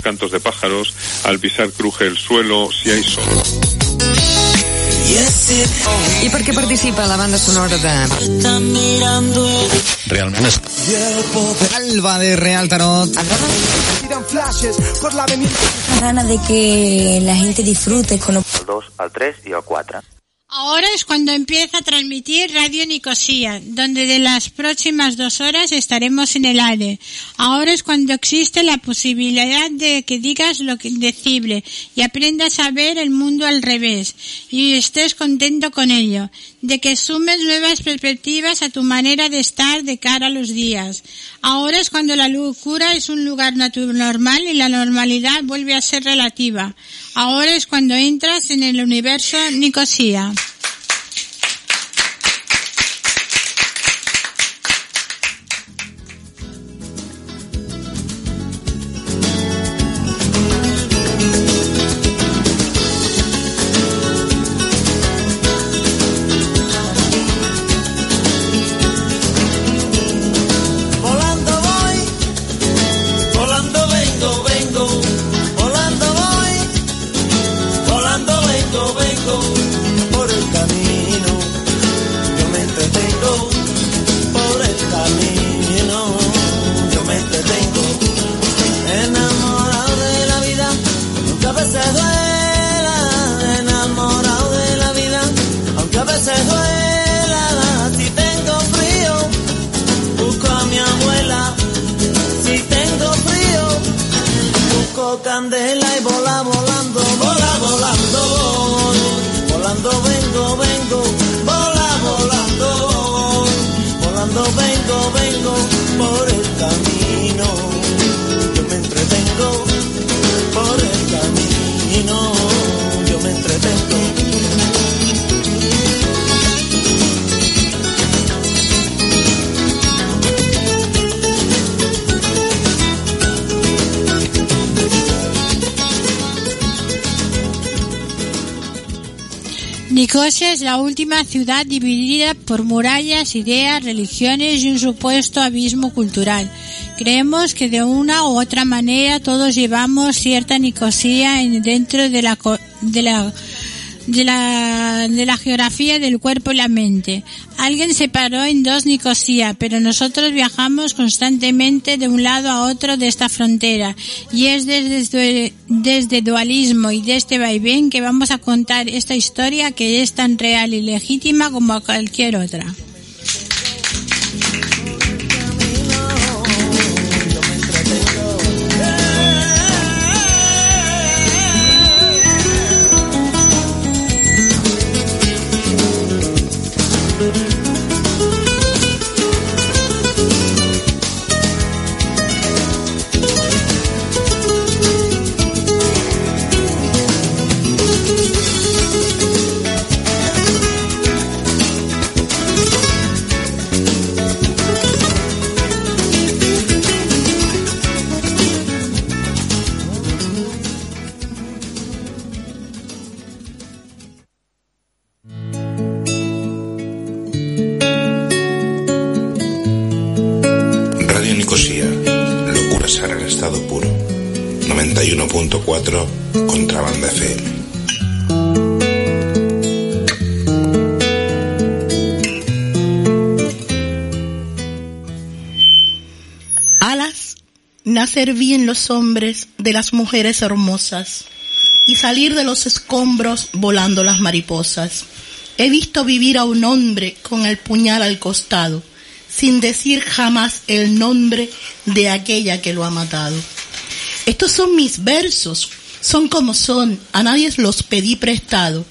cantos de pájaros, al pisar cruje el suelo, si hay sol. ¿Y por qué participa la banda sonora de... Realmente Alba de Real Tarot. ganas de que la gente disfrute con Al 2, al 3 y al 4. Ahora es cuando empieza a transmitir Radio Nicosía, donde de las próximas dos horas estaremos en el aire. Ahora es cuando existe la posibilidad de que digas lo que decible y aprendas a ver el mundo al revés y estés contento con ello, de que sumes nuevas perspectivas a tu manera de estar de cara a los días. Ahora es cuando la locura es un lugar natu- normal y la normalidad vuelve a ser relativa. Ahora es cuando entras en el universo Nicosía. La última ciudad dividida por murallas, ideas, religiones y un supuesto abismo cultural. Creemos que de una u otra manera todos llevamos cierta Nicosia en- dentro de la, de la de la, de la geografía del cuerpo y la mente. Alguien separó en dos Nicosia, pero nosotros viajamos constantemente de un lado a otro de esta frontera. Y es desde, desde dualismo y de este vaivén que vamos a contar esta historia que es tan real y legítima como cualquier otra. Nacer bien los hombres de las mujeres hermosas y salir de los escombros volando las mariposas. He visto vivir a un hombre con el puñal al costado, sin decir jamás el nombre de aquella que lo ha matado. Estos son mis versos, son como son, a nadie los pedí prestado.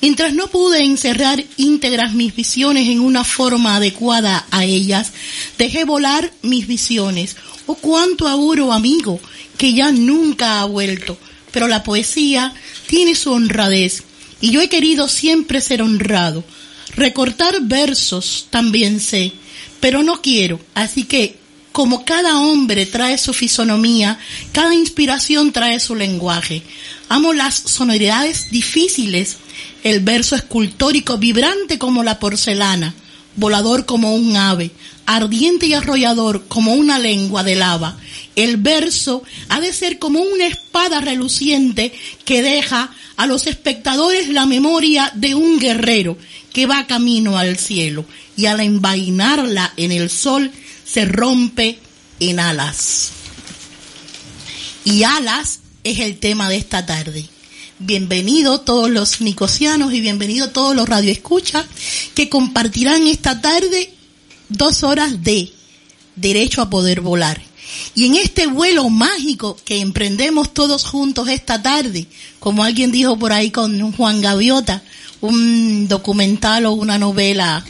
Mientras no pude encerrar íntegras mis visiones en una forma adecuada a ellas, dejé volar mis visiones. Oh, cuánto auguro, amigo, que ya nunca ha vuelto. Pero la poesía tiene su honradez, y yo he querido siempre ser honrado. Recortar versos también sé, pero no quiero, así que como cada hombre trae su fisonomía, cada inspiración trae su lenguaje. Amo las sonoridades difíciles, el verso escultórico vibrante como la porcelana. volador como un ave, ardiente y arrollador como una lengua de lava. El verso ha de ser como una espada reluciente que deja a los espectadores la memoria de un guerrero que va camino al cielo y al envainarla en el sol se rompe en alas. Y alas es el tema de esta tarde. Bienvenidos todos los nicosianos y bienvenidos todos los radioescuchas que compartirán esta tarde dos horas de derecho a poder volar. Y en este vuelo mágico que emprendemos todos juntos esta tarde, como alguien dijo por ahí con Juan Gaviota, un documental o una novela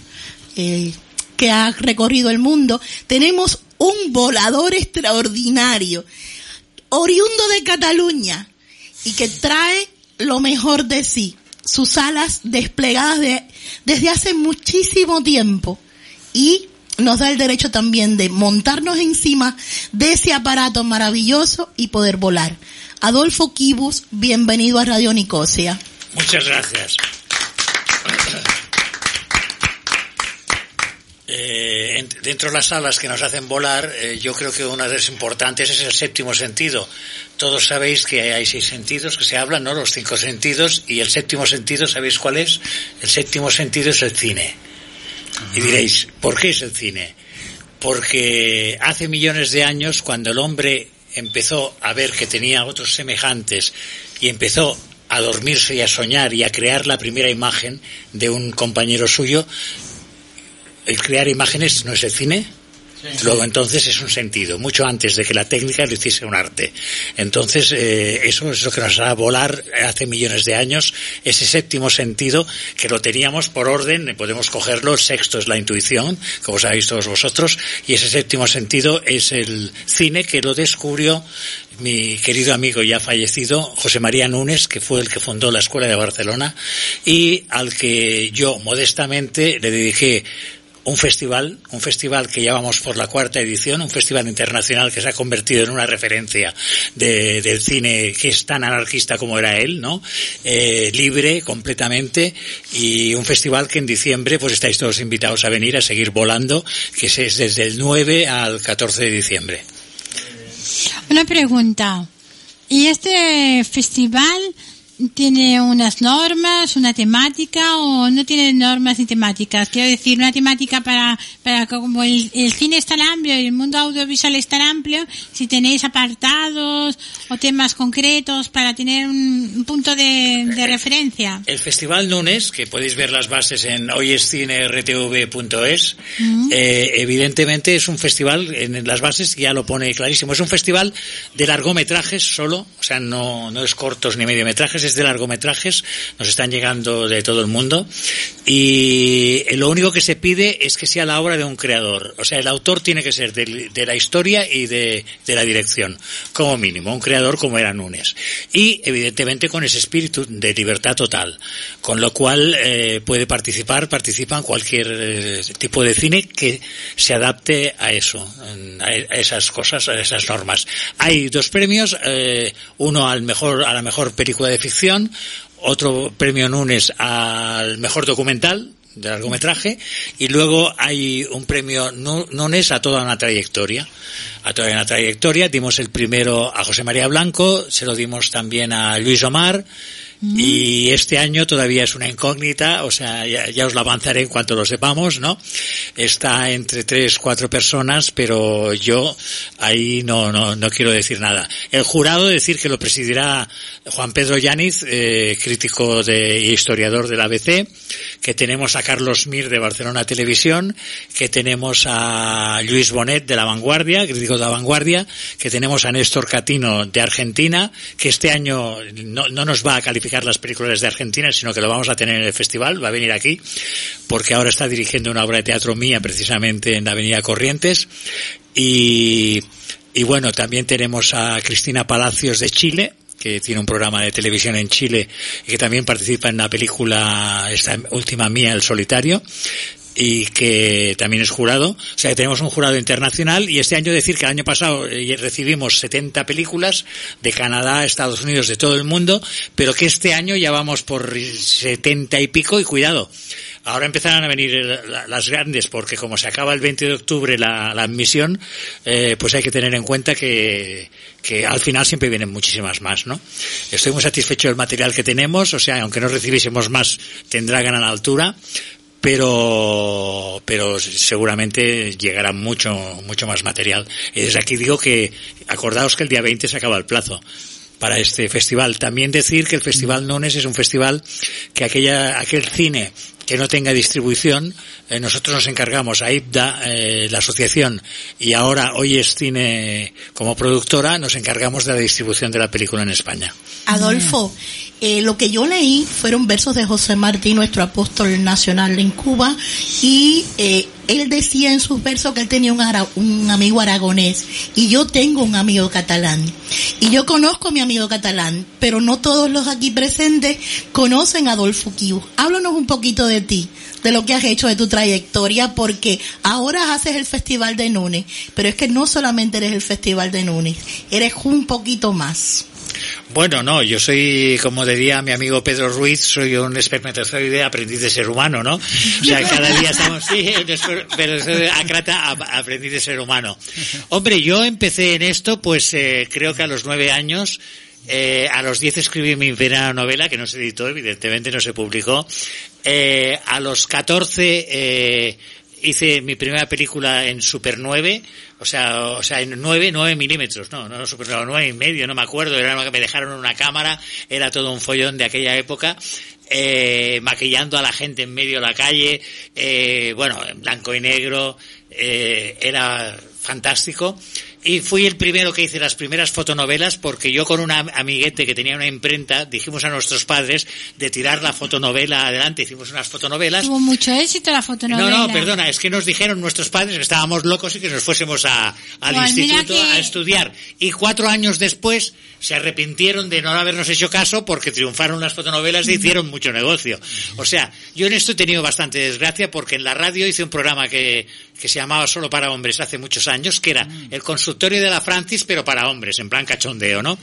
eh, que ha recorrido el mundo, tenemos un volador extraordinario, oriundo de Cataluña, y que trae lo mejor de sí, sus alas desplegadas de- desde hace muchísimo tiempo y nos da el derecho también de montarnos encima de ese aparato maravilloso y poder volar. Adolfo Kibus, bienvenido a Radio Nicosia. Muchas gracias. Eh, en- dentro de las alas que nos hacen volar, eh, yo creo que una de las importantes es el séptimo sentido. Todos sabéis que hay seis sentidos que se hablan, ¿no? Los cinco sentidos, y el séptimo sentido, ¿sabéis cuál es? El séptimo sentido es el cine. Y diréis, ¿por qué es el cine? Porque hace millones de años, cuando el hombre empezó a ver que tenía otros semejantes y empezó a dormirse y a soñar y a crear la primera imagen de un compañero suyo, el crear imágenes no es el cine. Luego entonces es un sentido, mucho antes de que la técnica lo hiciese un arte. Entonces eh, eso es lo que nos hará volar hace millones de años, ese séptimo sentido que lo teníamos por orden, eh, podemos cogerlo, el sexto es la intuición, como sabéis todos vosotros, y ese séptimo sentido es el cine que lo descubrió mi querido amigo ya fallecido, José María Núñez, que fue el que fundó la Escuela de Barcelona, y al que yo modestamente le dediqué un festival, un festival que llevamos por la cuarta edición, un festival internacional que se ha convertido en una referencia de- del cine que es tan anarquista como era él, ¿no? Eh, libre completamente y un festival que en diciembre pues estáis todos invitados a venir a seguir volando, que es- es desde el 9 al 14 de diciembre. Una pregunta. ¿Y este festival tiene unas normas, una temática o no tiene normas ni temáticas? Quiero decir, una temática para, para como el, el cine es tan amplio y el mundo audiovisual es tan amplio, si tenéis apartados o temas concretos para tener un, un punto de, de referencia. El Festival Núñez, que podéis ver las bases en hoyescinertv.es, eh, evidentemente es un festival, en las bases ya lo pone clarísimo, es un festival de largometrajes solo, o sea, no, no es cortos ni mediometrajes, es de largometrajes, nos están llegando de todo el mundo, y lo único que se pide es que sea la obra de un creador, o sea, el autor tiene que ser de, de la historia y de, de la dirección, como mínimo, un creador como era Núñez. Y evidentemente con ese espíritu de libertad total, con lo cual eh, puede participar, participa en cualquier eh, tipo de cine que se adapte a eso, a a esas cosas, a esas normas. Hay dos premios, eh, uno al mejor, a la mejor película de ficción, otro premio Núñez al mejor documental de largometraje y luego hay un premio Nu- Núñez a toda una trayectoria. A toda una trayectoria dimos el primero a José María Blanco se lo dimos también a Luis Omar y este año todavía es una incógnita, o sea, ya, os lo avanzaré en cuanto lo sepamos, ¿no? Está entre tres, cuatro personas, pero yo ahí no, no, no quiero decir nada. El jurado decir que lo presidirá Juan Pedro Yáñez, eh, crítico de, y historiador del ABC, que tenemos a Carlos Mir de Barcelona Televisión, que tenemos a Luis Bonet de La Vanguardia, crítico de La Vanguardia, que tenemos a Néstor Catino de Argentina, que este año no, no nos va a calificar las películas de Argentina, sino que lo vamos a tener en el festival, va a venir aquí, porque ahora está dirigiendo una obra de teatro mía precisamente en la Avenida Corrientes. Y, y bueno, también tenemos a Cristina Palacios de Chile, que tiene un programa de televisión en Chile y que también participa en la película, esta última mía, El Solitario y que también es jurado. O sea, que tenemos un jurado internacional y este año decir que el año pasado eh, recibimos 70 películas de Canadá, Estados Unidos, de todo el mundo, pero que este año ya vamos por 70 y pico y cuidado. Ahora empezarán a venir eh, la- las grandes, porque como se acaba el 20 de octubre la, admisión, eh, pues hay que tener en cuenta que, que al final siempre vienen muchísimas más, ¿no? Estoy muy satisfecho del material que tenemos, o sea, aunque no recibiésemos más, tendrá gran altura, pero pero seguramente llegará mucho mucho más material. Y desde aquí digo que acordaos que el día 20 se acaba el plazo para este festival. También decir que el Festival Nones es un festival que aquella aquel cine que no tenga distribución, eh, nosotros nos encargamos a IPDA, eh, la asociación, y ahora hoy es cine como productora, nos encargamos de la distribución de la película en España. Adolfo, eh, lo que yo leí fueron versos de José Martí, nuestro apóstol nacional en Cuba, y eh, él decía en sus versos que él tenía un, ara- un amigo aragonés, y yo tengo un amigo catalán. Y yo conozco a mi amigo catalán, pero no todos los aquí presentes conocen a Adolfo Quiu. Háblanos un poquito de ti, de lo que has hecho, de tu trayectoria, porque ahora haces el Festival de Nunes, pero es que no solamente eres el Festival de Nunes, eres un poquito más. Bueno, no, yo soy, como diría mi amigo Pedro Ruiz, soy un espermatozoide aprendiz de ser humano, ¿no? O sea, cada día estamos, sí, un acrata aprendiz de ser humano. Hombre, yo empecé en esto, pues eh, creo que a los nueve años, eh, a los diez escribí mi primera novela, que no se editó, evidentemente no se publicó. Eh, a los catorce, eh, hice mi primera película en Super 9, o sea, o sea, 9, 9 milímetros, no, no, Super 9 y medio, no me acuerdo, era que me dejaron una cámara, era todo un follón de aquella época, eh, maquillando a la gente en medio de la calle, eh, bueno, en blanco y negro, eh, era fantástico. Y fui el primero que hice las primeras fotonovelas porque yo con un am- amiguete que tenía una imprenta dijimos a nuestros padres de tirar la fotonovela adelante, hicimos unas fotonovelas Tuvo mucho éxito la fotonovela. no, no, perdona, es que nos dijeron nuestros padres que estábamos locos y que nos fuésemos a, al Pues instituto que- a estudiar. Y cuatro años después se arrepintieron de no habernos hecho caso porque triunfaron las fotonovelas y hicieron mucho negocio. O sea, yo en esto he tenido bastante desgracia porque en la radio hice un programa que, que se llamaba Solo para Hombres hace muchos años, que era el consultorio de la Francis, pero para hombres, en plan cachondeo, ¿no?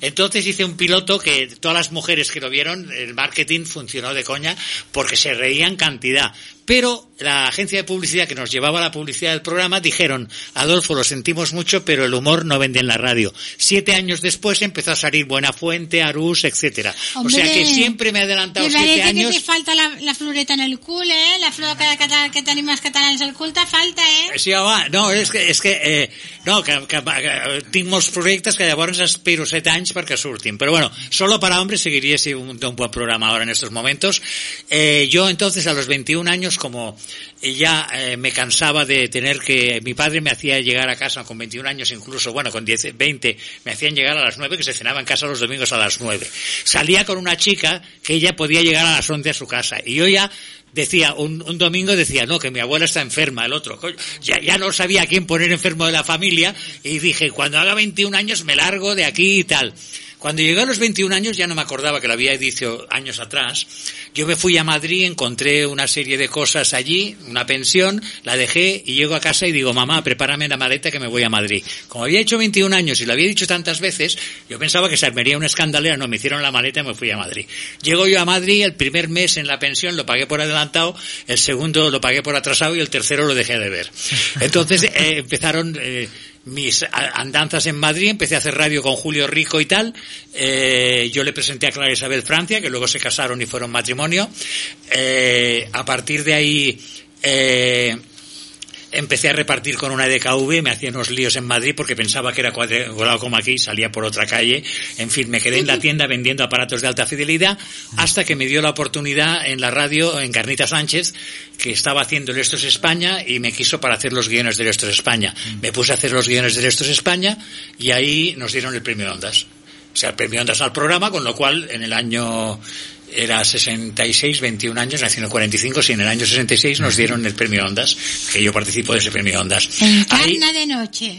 Entonces hice un piloto que todas las mujeres que lo vieron, el marketing funcionó de coña porque se reían cantidad. Pero la agencia de publicidad que nos llevaba la publicidad del programa dijeron, Adolfo, lo sentimos mucho, pero el humor no vende en la radio. Siete años después empezó a salir Buena Fuente, Arús, etcétera. O sea que siempre me he adelantado Me siete años. que te falta la, la floreta en el cul, ¿eh? La flor que, que, els catalans al cul te falta, eh? Sí, home, no, és que, és que, eh, no, que, que, que tinc molts projectes que llavors espero set anys perquè surtin. Pero bueno, solo para hombres seguiría siendo un, un buen programa ahora en estos momentos. Eh, yo entonces a los 21 como ya eh, me cansaba de tener que, mi padre me hacía llegar a casa con 21 años, incluso, bueno, con 10, 20, me hacían llegar a las 9, que se cenaba en casa los domingos a las 9. Salía con una chica que ella podía llegar a las 11 a su casa. Y yo ya decía, un, domingo decía, no, que mi abuela está enferma, el otro. Ya, ya no sabía a quién poner enfermo de la familia y dije, cuando haga 21 años me largo de aquí y tal. Cuando llegué a los 21 años ya no me acordaba que lo había dicho años atrás. Yo me fui a Madrid, encontré una serie de cosas allí, una pensión, la dejé y llego a casa y digo, mamá, prepárame la maleta que me voy a Madrid. Como había hecho 21 años y lo había dicho tantas veces, yo pensaba que se armaría una escandalera, no, me hicieron la maleta y me fui a Madrid. Llego yo a Madrid, el primer mes en la pensión lo pagué por adelantado, el segundo lo pagué por atrasado y el tercero lo dejé de ver. Entonces eh, empezaron eh, mis andanzas en Madrid, empecé a hacer radio con Julio Rico y tal. Eh, yo le presenté a Clara Isabel Francia, que luego se casaron y fueron matrimonio. Eh, a partir de ahí, eh, empecé a repartir con una DKV, me hacía unos líos en Madrid porque pensaba que era cuadriculado como aquí, salía por otra calle. En fin, me quedé en la tienda vendiendo aparatos de alta fidelidad hasta que me dio la oportunidad en la radio, en Carnita Sánchez, que estaba haciendo el Esto es España y me quiso para hacer los guiones del Esto es España. Me puse a hacer los guiones del Esto es España y ahí nos dieron el premio Ondas. O sea, el premio Ondas al programa, con lo cual en el año era 66, 21 años, nació en el 45, si en el año 66 nos dieron el premio Ondas, que yo participo de ese premio Ondas. Ahí- Encarna de noche.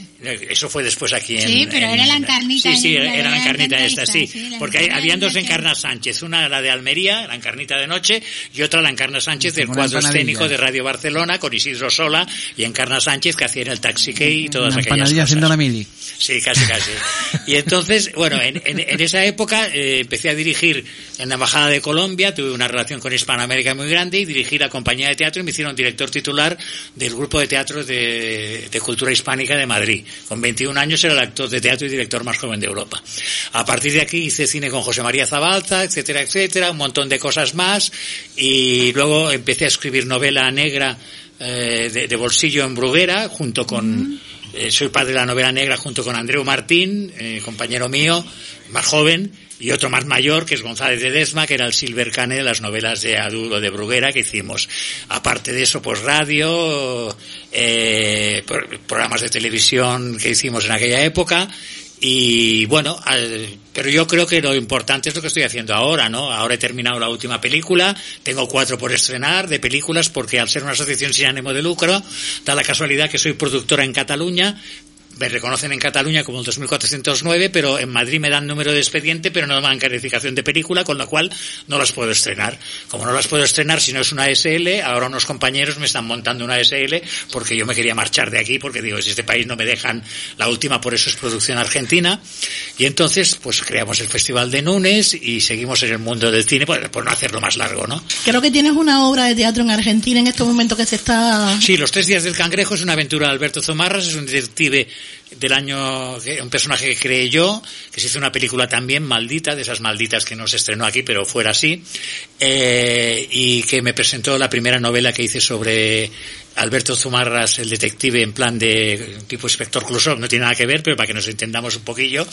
eso fue después aquí en... Sí, pero en- era la encarnita Sí, sí, en- era la la encarnita esta, sí. sí, porque hay- habían dos encarnas Sánchez. Una la de Almería, la encarnita de noche, y otra la encarna Sánchez del cuadro escénico de Radio Barcelona con Isidro Sola y encarna Sánchez que hacían el Taxi Key y todas Una aquellas cosas. haciendo la mili. Sí, casi, casi. Y entonces, bueno, en, en- en esa época eh, empecé a dirigir en la Embajada de Colombia, tuve una relación con Hispanoamérica muy grande y dirigí la compañía de teatro y me hicieron director titular del grupo de teatro de, de cultura hispánica de Madrid. Con 21 años era el actor de teatro y director más joven de Europa. A partir de aquí hice cine con José María Zabalza, etcétera, etcétera, un montón de cosas más y luego empecé a escribir novela negra eh, de, de bolsillo en Bruguera junto con... eh, soy padre de la novela negra junto con Andreu Martín, eh, compañero mío, más joven, y otro más mayor, que es González de Desma, que era el Silver Cane de las novelas de Adulto de Bruguera que hicimos. Aparte de eso, pues radio, eh, pro- programas de televisión que hicimos en aquella época, y bueno, al- pero yo creo que lo importante es lo que estoy haciendo ahora, ¿no? Ahora he terminado la última película, tengo cuatro por estrenar de películas porque al ser una asociación sin ánimo de lucro, da la casualidad que soy productora en Cataluña, me reconocen en Cataluña como el 2409, pero en Madrid me dan número de expediente, pero no me dan calificación de película, con lo cual no las puedo estrenar. Como no las puedo estrenar si no es una SL, ahora unos compañeros me están montando una SL porque yo me quería marchar de aquí, porque digo, si este país no me dejan la última, por eso es producción argentina. Y entonces, pues creamos el Festival de Nunes y seguimos en el mundo del cine, pues, por no hacerlo más largo, ¿no? Creo que tienes una obra de teatro en Argentina en estos momentos que se está... Sí, Los Tres Días del Cangrejo es una aventura de Alberto Zomarras, es un detective del año, un personaje que creé yo, que se hizo una película también maldita, de esas malditas que no se estrenó aquí, pero fuera así, eh, y que me presentó la primera novela que hice sobre Alberto Zumarras, el detective en plan de tipo inspector Clouseau, no tiene nada que ver, pero para que nos entendamos un poquillo,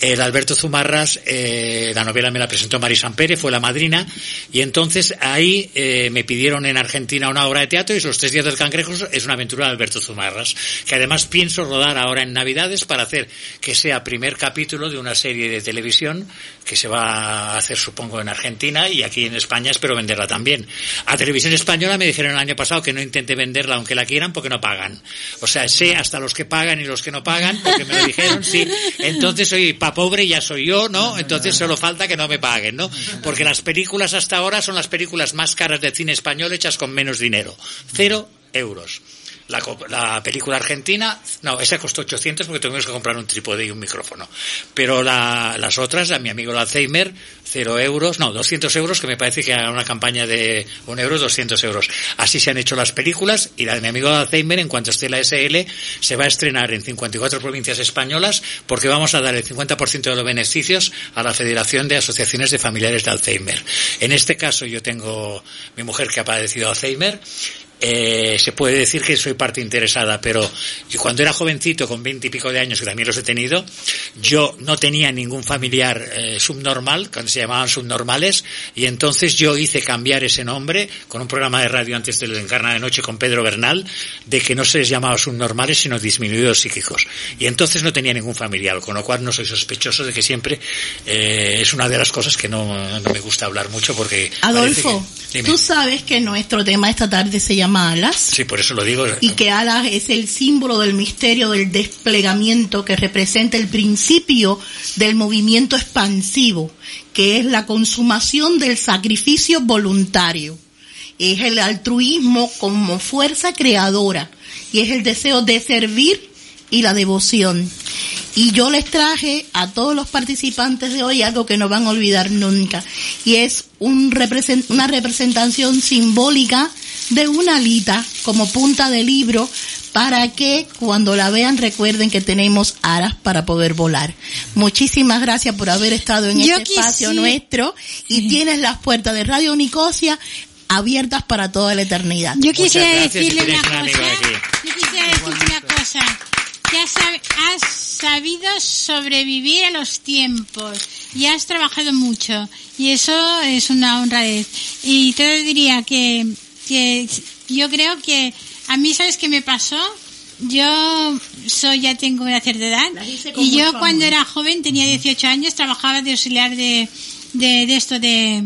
el Alberto Zumarras, eh, la novela me la presentó Mari Pérez, fue la madrina, y entonces ahí eh, me pidieron en Argentina una obra de teatro y Los Tres Días del Cangrejo es una aventura de Alberto Zumarras, que además pienso rodar ahora en Navidades para hacer que sea primer capítulo de una serie de televisión que se va a hacer supongo en Argentina y aquí en España espero venderla también. A Televisión Española me dijeron el año pasado que no intente aunque la quieran porque no pagan. O sea, sé hasta los que pagan y los que no pagan porque me lo dijeron, sí. Entonces soy pa pobre ya soy yo, ¿no? Entonces solo falta que no me paguen, ¿no? Porque las películas hasta ahora son las películas más caras del cine español hechas con menos dinero. Cero euros. La, la película argentina, no, esa costó 800 porque tuvimos que comprar un trípode y un micrófono. Pero la- las otras, a mi amigo el Alzheimer, cero euros, no, 200 euros, que me parece que haga una campaña de un euro, 200 euros. Así se han hecho las películas y la de mi amigo Alzheimer, en cuanto esté la SL, se va a estrenar en 54 provincias españolas porque vamos a dar el 50% de los beneficios a la Federación de Asociaciones de Familiares de Alzheimer. En este caso yo tengo mi mujer que ha padecido Alzheimer eh, se puede decir que soy parte interesada, pero yo cuando era jovencito, con veinte y pico de años, que también los he tenido, yo no tenía ningún familiar eh, subnormal, cuando se llamaban subnormales, y entonces yo hice cambiar ese nombre con un programa de radio antes del Encarna de Noche con Pedro Bernal, de que no se les llamaba subnormales, sino disminuidos psíquicos. Y entonces no tenía ningún familiar, con lo cual no soy sospechoso de que siempre eh, es una de las cosas que no, no me gusta hablar mucho porque... Adolfo, que- tú sabes que nuestro tema esta tarde se llama Alas Sí, por eso lo digo. y que Alas es el símbolo del misterio del desplegamiento que representa el principio del movimiento expansivo, que es la consumación del sacrificio voluntario. Es el altruismo como fuerza creadora y es el deseo de servir y la devoción. Y yo les traje a todos los participantes de hoy algo que no van a olvidar nunca. Y es un represent- una representación simbólica de una alita como punta de libro para que cuando la vean recuerden que tenemos aras para poder volar. Muchísimas gracias por haber estado en Yo este espacio nuestro y tienes las puertas de Radio Nicosia abiertas para toda la eternidad. Yo quisiera gracias, decirle una cosa. Yo quisiera decirte una cosa. Que has, sab- has sabido sobrevivir a los tiempos y has trabajado mucho y eso es una honradez. Y te diría que, que yo creo que a mí, ¿sabes qué me pasó? Yo soy, ya tengo una cierta edad y yo cuando era joven, tenía 18 años, trabajaba de auxiliar de, de, de esto de,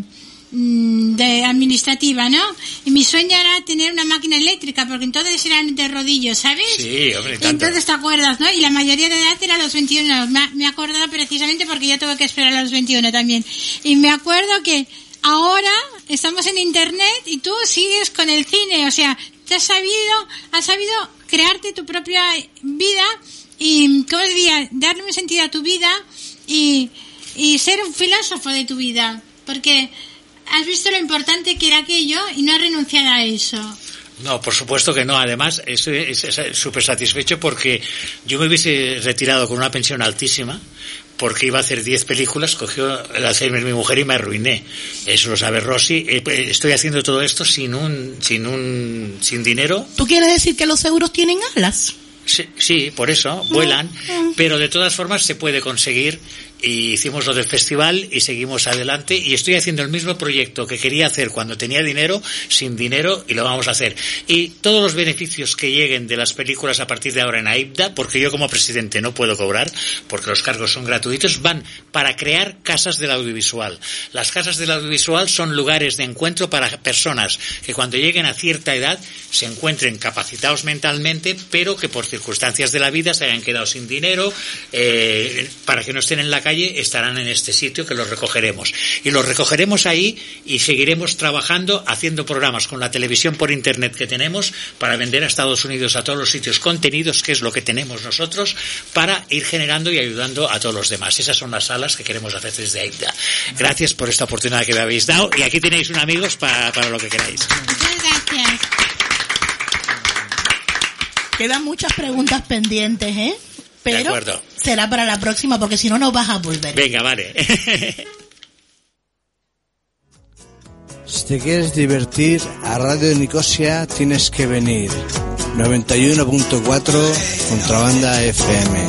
mm, de administrativa, ¿no? Y mi sueño era tener una máquina eléctrica, porque entonces eran de rodillos, ¿sabes? Sí, hombre, tanto. entonces te acuerdas, ¿no? Y la mayoría de edad era a los 21. Me, me he acordado precisamente porque yo tuve que esperar a los 21 también. Y me acuerdo que ahora estamos en internet y tú sigues con el cine, o sea, te has sabido, has sabido crearte tu propia vida y, ¿cómo? Darle un sentido a tu vida y, y ser un filósofo de tu vida. Porque has visto lo importante que era aquello y no has renunciado a eso. No, por supuesto que no. Además, es- súper satisfecho porque yo me hubiese retirado con una pensión altísima porque iba a hacer 10 películas, cogió el Alzheimer mi mujer y me arruiné. Eso lo sabe Rosy. Eh, pues, Estoy haciendo todo esto sin un, sin un, sin dinero. ¿Tú quieres decir que los euros tienen alas? Sí, sí, por eso, vuelan, pero de todas formas se puede conseguir y hicimos lo del festival y seguimos adelante y estoy haciendo el mismo proyecto que quería hacer cuando tenía dinero, sin dinero y lo vamos a hacer. Y todos los beneficios que lleguen de las películas a partir de ahora en AIPDA, porque yo como presidente no puedo cobrar, porque los cargos son gratuitos, van para crear casas del audiovisual. Las casas del audiovisual son lugares de encuentro para personas que cuando lleguen a cierta edad se encuentren capacitados mentalmente, pero que por circunstancias de la vida se hayan quedado sin dinero, eh, para que no estén en la calle, estarán en este sitio que los recogeremos. Y los recogeremos ahí y seguiremos trabajando, haciendo programas con la televisión por internet que tenemos para vender a Estados Unidos, a todos los sitios contenidos, que es lo que tenemos nosotros, para ir generando y ayudando a todos los demás. Esas son las salas que queremos hacer desde AIDA. Gracias por esta oportunidad que me habéis dado y aquí tenéis un amigos para, para lo que queráis. Muchas gracias. Quedan muchas preguntas pendientes, ¿eh? Pero acuerdo. Será para la próxima porque si no, no vas a volver. Venga, vale. Si te quieres divertir, a Radio Nicosia tienes que venir. 91.4 Contrabanda FM.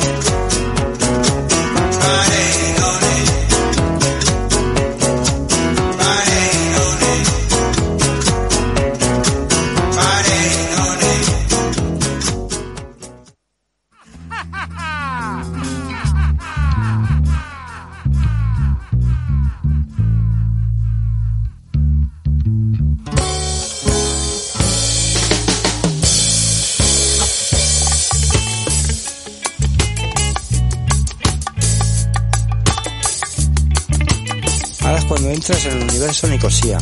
Ahora es cuando entras en el universo Nicosia.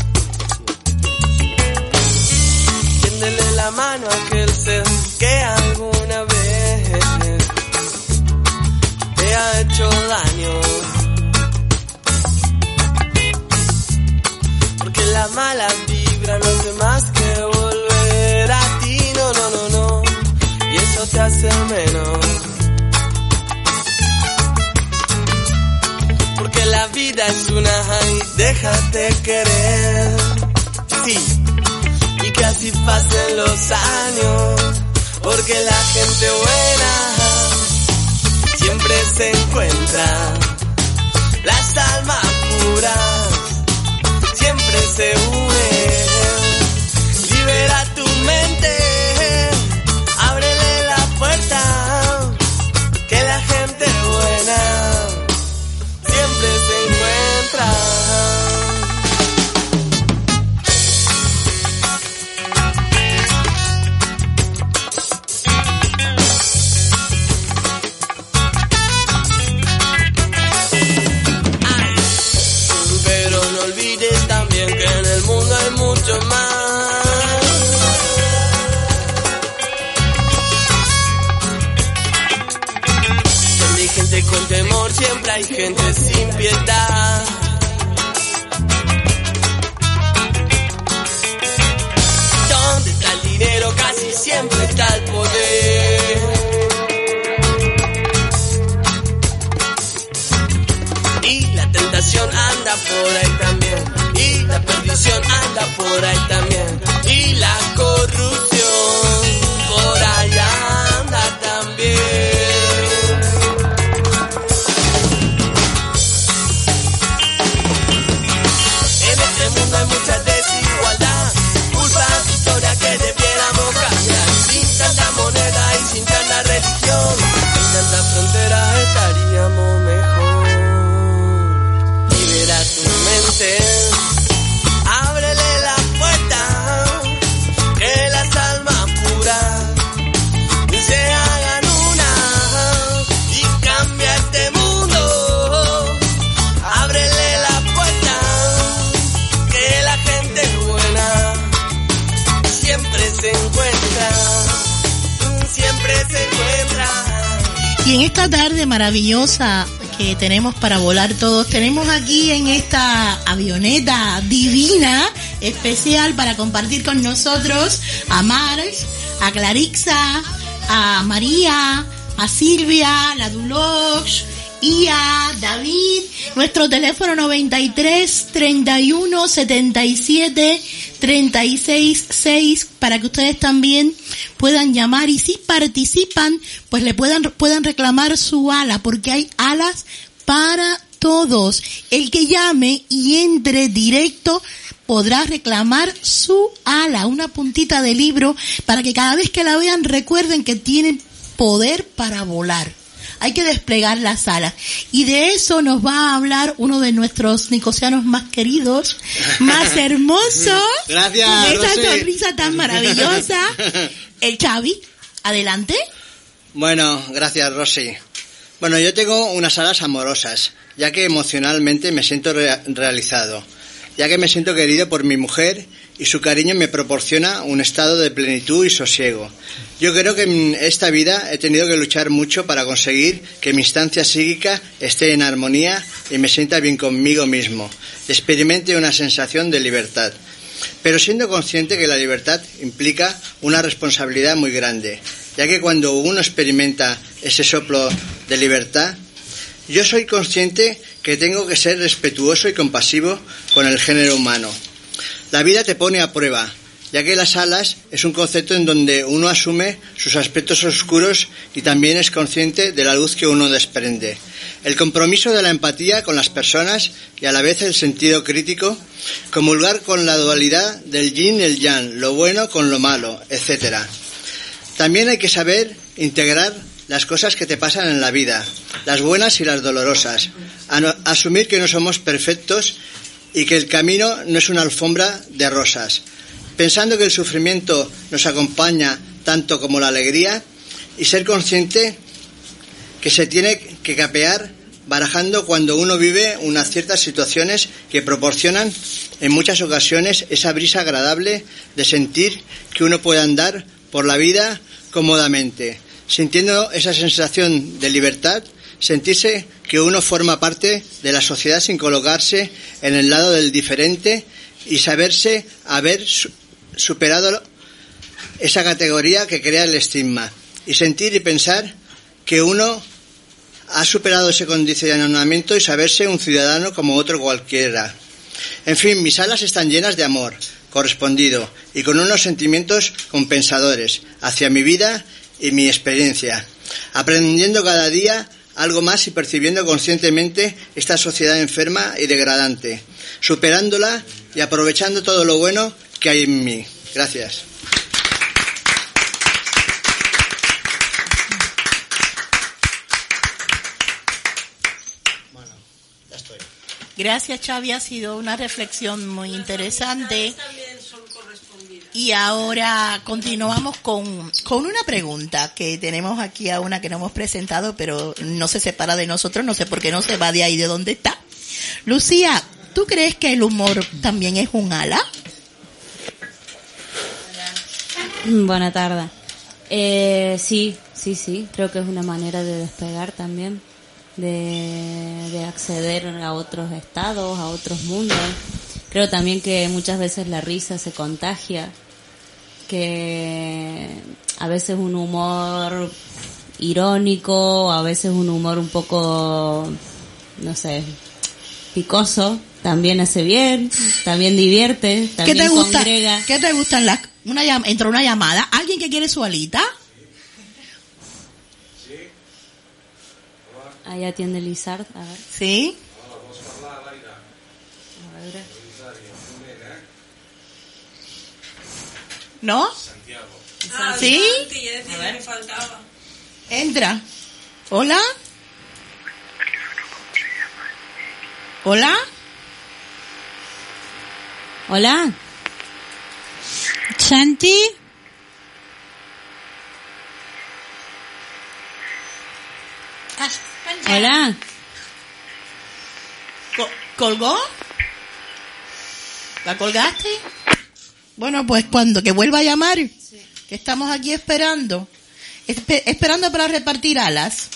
Tiéndele la mano a aquel ser que alguna vez te ha hecho daño. Porque la mala vibra no hace más que volver a ti, no, no, no, no. Y eso te hace menos. Es una y déjate querer. Sí y que así pasen los años, porque la gente buena siempre se encuentra, las almas puras siempre se unen, libera hay gente sin piedad. Donde está el dinero, casi siempre está el poder. Y la tentación anda por ahí también. Y la perdición anda por ahí también. Y la corrupción en esta tarde maravillosa que tenemos para volar todos. Tenemos aquí en esta avioneta divina, especial para compartir con nosotros a Mars, a Clarixa, a María, a Silvia, la Dulox, y a David, nuestro teléfono 93 31 77 36 6 para que ustedes también puedan llamar y si participan, pues le puedan puedan reclamar su ala porque hay alas para todos. El que llame y entre directo podrá reclamar su ala, una puntita de libro para que cada vez que la vean recuerden que tienen poder para volar hay que desplegar las alas. Y de eso nos va a hablar uno de nuestros nicosianos más queridos, más hermoso, Gracias, con esa sonrisa tan maravillosa, el Xavi. Adelante. Bueno, gracias Rosy. Bueno, yo tengo unas alas amorosas, ya que emocionalmente me siento re- realizado, ya que me siento querido por mi mujer y su cariño me proporciona un estado de plenitud y sosiego. Yo creo que en esta vida he tenido que luchar mucho para conseguir que mi instancia psíquica esté en armonía y me sienta bien conmigo mismo, experimente una sensación de libertad. Pero siendo consciente que la libertad implica una responsabilidad muy grande, ya que cuando uno experimenta ese soplo de libertad, yo soy consciente que tengo que ser respetuoso y compasivo con el género humano. La vida te pone a prueba, ya que las alas es un concepto en donde uno asume sus aspectos oscuros y también es consciente de la luz que uno desprende. El compromiso de la empatía con las personas y a la vez el sentido crítico, comulgar con la dualidad del yin y el yang, lo bueno con lo malo, etcétera. También hay que saber integrar las cosas que te pasan en la vida, las buenas y las dolorosas. Asumir que no somos perfectos y que el camino no es una alfombra de rosas. Pensando que el sufrimiento nos acompaña tanto como la alegría y ser consciente que se tiene que capear barajando cuando uno vive unas ciertas situaciones que proporcionan en muchas ocasiones esa brisa agradable de sentir que uno puede andar por la vida cómodamente, sintiendo esa sensación de libertad, sentirse que uno forma parte de la sociedad sin colocarse en el lado del diferente y saberse haber su- superado esa categoría que crea el estigma y sentir y pensar que uno ha superado ese condicionamiento y saberse un ciudadano como otro cualquiera. En fin, mis alas están llenas de amor correspondido y con unos sentimientos compensadores hacia mi vida y mi experiencia, aprendiendo cada día algo más y percibiendo conscientemente esta sociedad enferma y degradante, superándola y aprovechando todo lo bueno que hay en mí. Gracias. Gracias, Xavi. Ha sido una reflexión muy interesante. Y ahora continuamos con, con una pregunta que tenemos aquí a una que no hemos presentado, pero no se separa de nosotros, no sé por qué no se va de ahí de donde está. Lucía, ¿tú crees que el humor también es un ala? Buena tarde. Eh, sí, sí, sí. Creo que es una manera de despegar también, de, de acceder a otros estados, a otros mundos. Creo también que muchas veces la risa se contagia, que a veces un humor irónico, a veces un humor un poco, no sé, picoso, también hace bien, también divierte, ¿Qué también te gusta? congrega. ¿Qué te gustan las una llam- entró una llamada? ¿Alguien que quiere su alita? Ahí atiende Lizard, a ver. Sí. A ver. ¿No? Ah, ¿Sí? Que me faltaba. Entra. Hola. Hola. Hola. Santi. Hola. Co- ¿Colgó? ¿La colgaste? Bueno, pues cuando que vuelva a llamar, que estamos aquí esperando, Espe- esperando para repartir alas.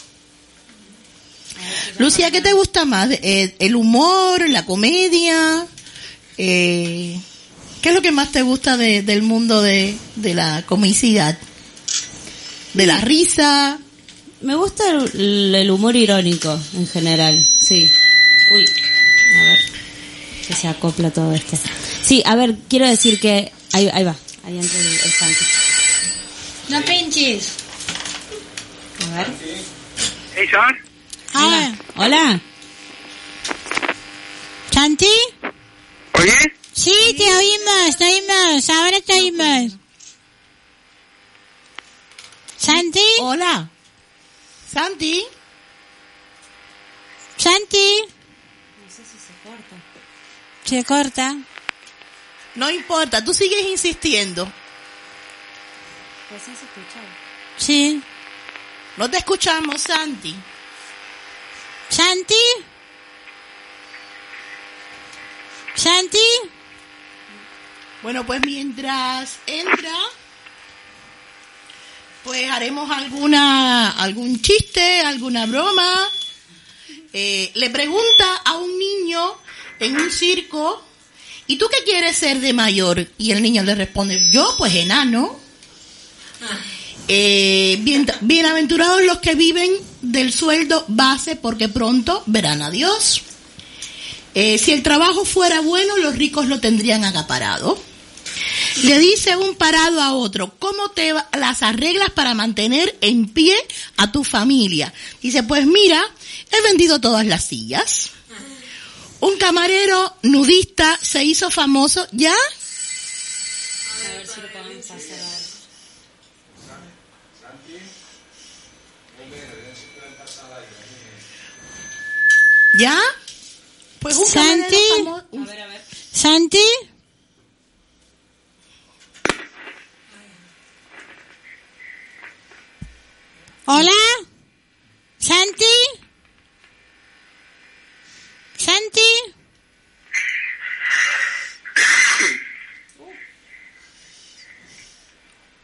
Lucía, ¿qué te gusta más? Eh, ¿El humor, la comedia? Eh, ¿Qué es lo que más te gusta de- del mundo de, de la comicidad? ¿De la risa? Me gusta el, el humor irónico en general, sí. Uy, a ver, que se acopla todo esto. Sí, a ver, quiero decir que... Ahí, ahí va, ahí entra el, el Santi. No pinches. A ver. Hey, Sean. Ah, Hola. ¿Santi? ¿Oye? Sí, te oímos, te oímos, ahora te oímos. ¿Santi? Hola. ¿Santi? ¿Santi? No sé si se corta. Se corta. No importa, tú sigues insistiendo. Escuchaba. Sí. No te escuchamos, Santi. ¿Santi? ¿Santi? Bueno, pues mientras entra, pues haremos alguna, algún chiste, alguna broma. Eh, le pregunta a un niño en un circo, ¿y tú qué quieres ser de mayor? Y el niño le responde, yo pues enano. Eh, bien, bienaventurados los que viven del sueldo base porque pronto verán a Dios. Eh, si el trabajo fuera bueno, los ricos lo tendrían acaparado. Le dice un parado a otro, ¿cómo te las arreglas para mantener en pie a tu familia? Dice, pues mira, he vendido todas las sillas. Un camarero nudista se hizo famoso, ¿ya? A ver si lo podemos pasar. ¿Ya? Pues un Santi. A ver, a ver. ¿Santi? ¿Hola? ¿Santi? ¿Santi?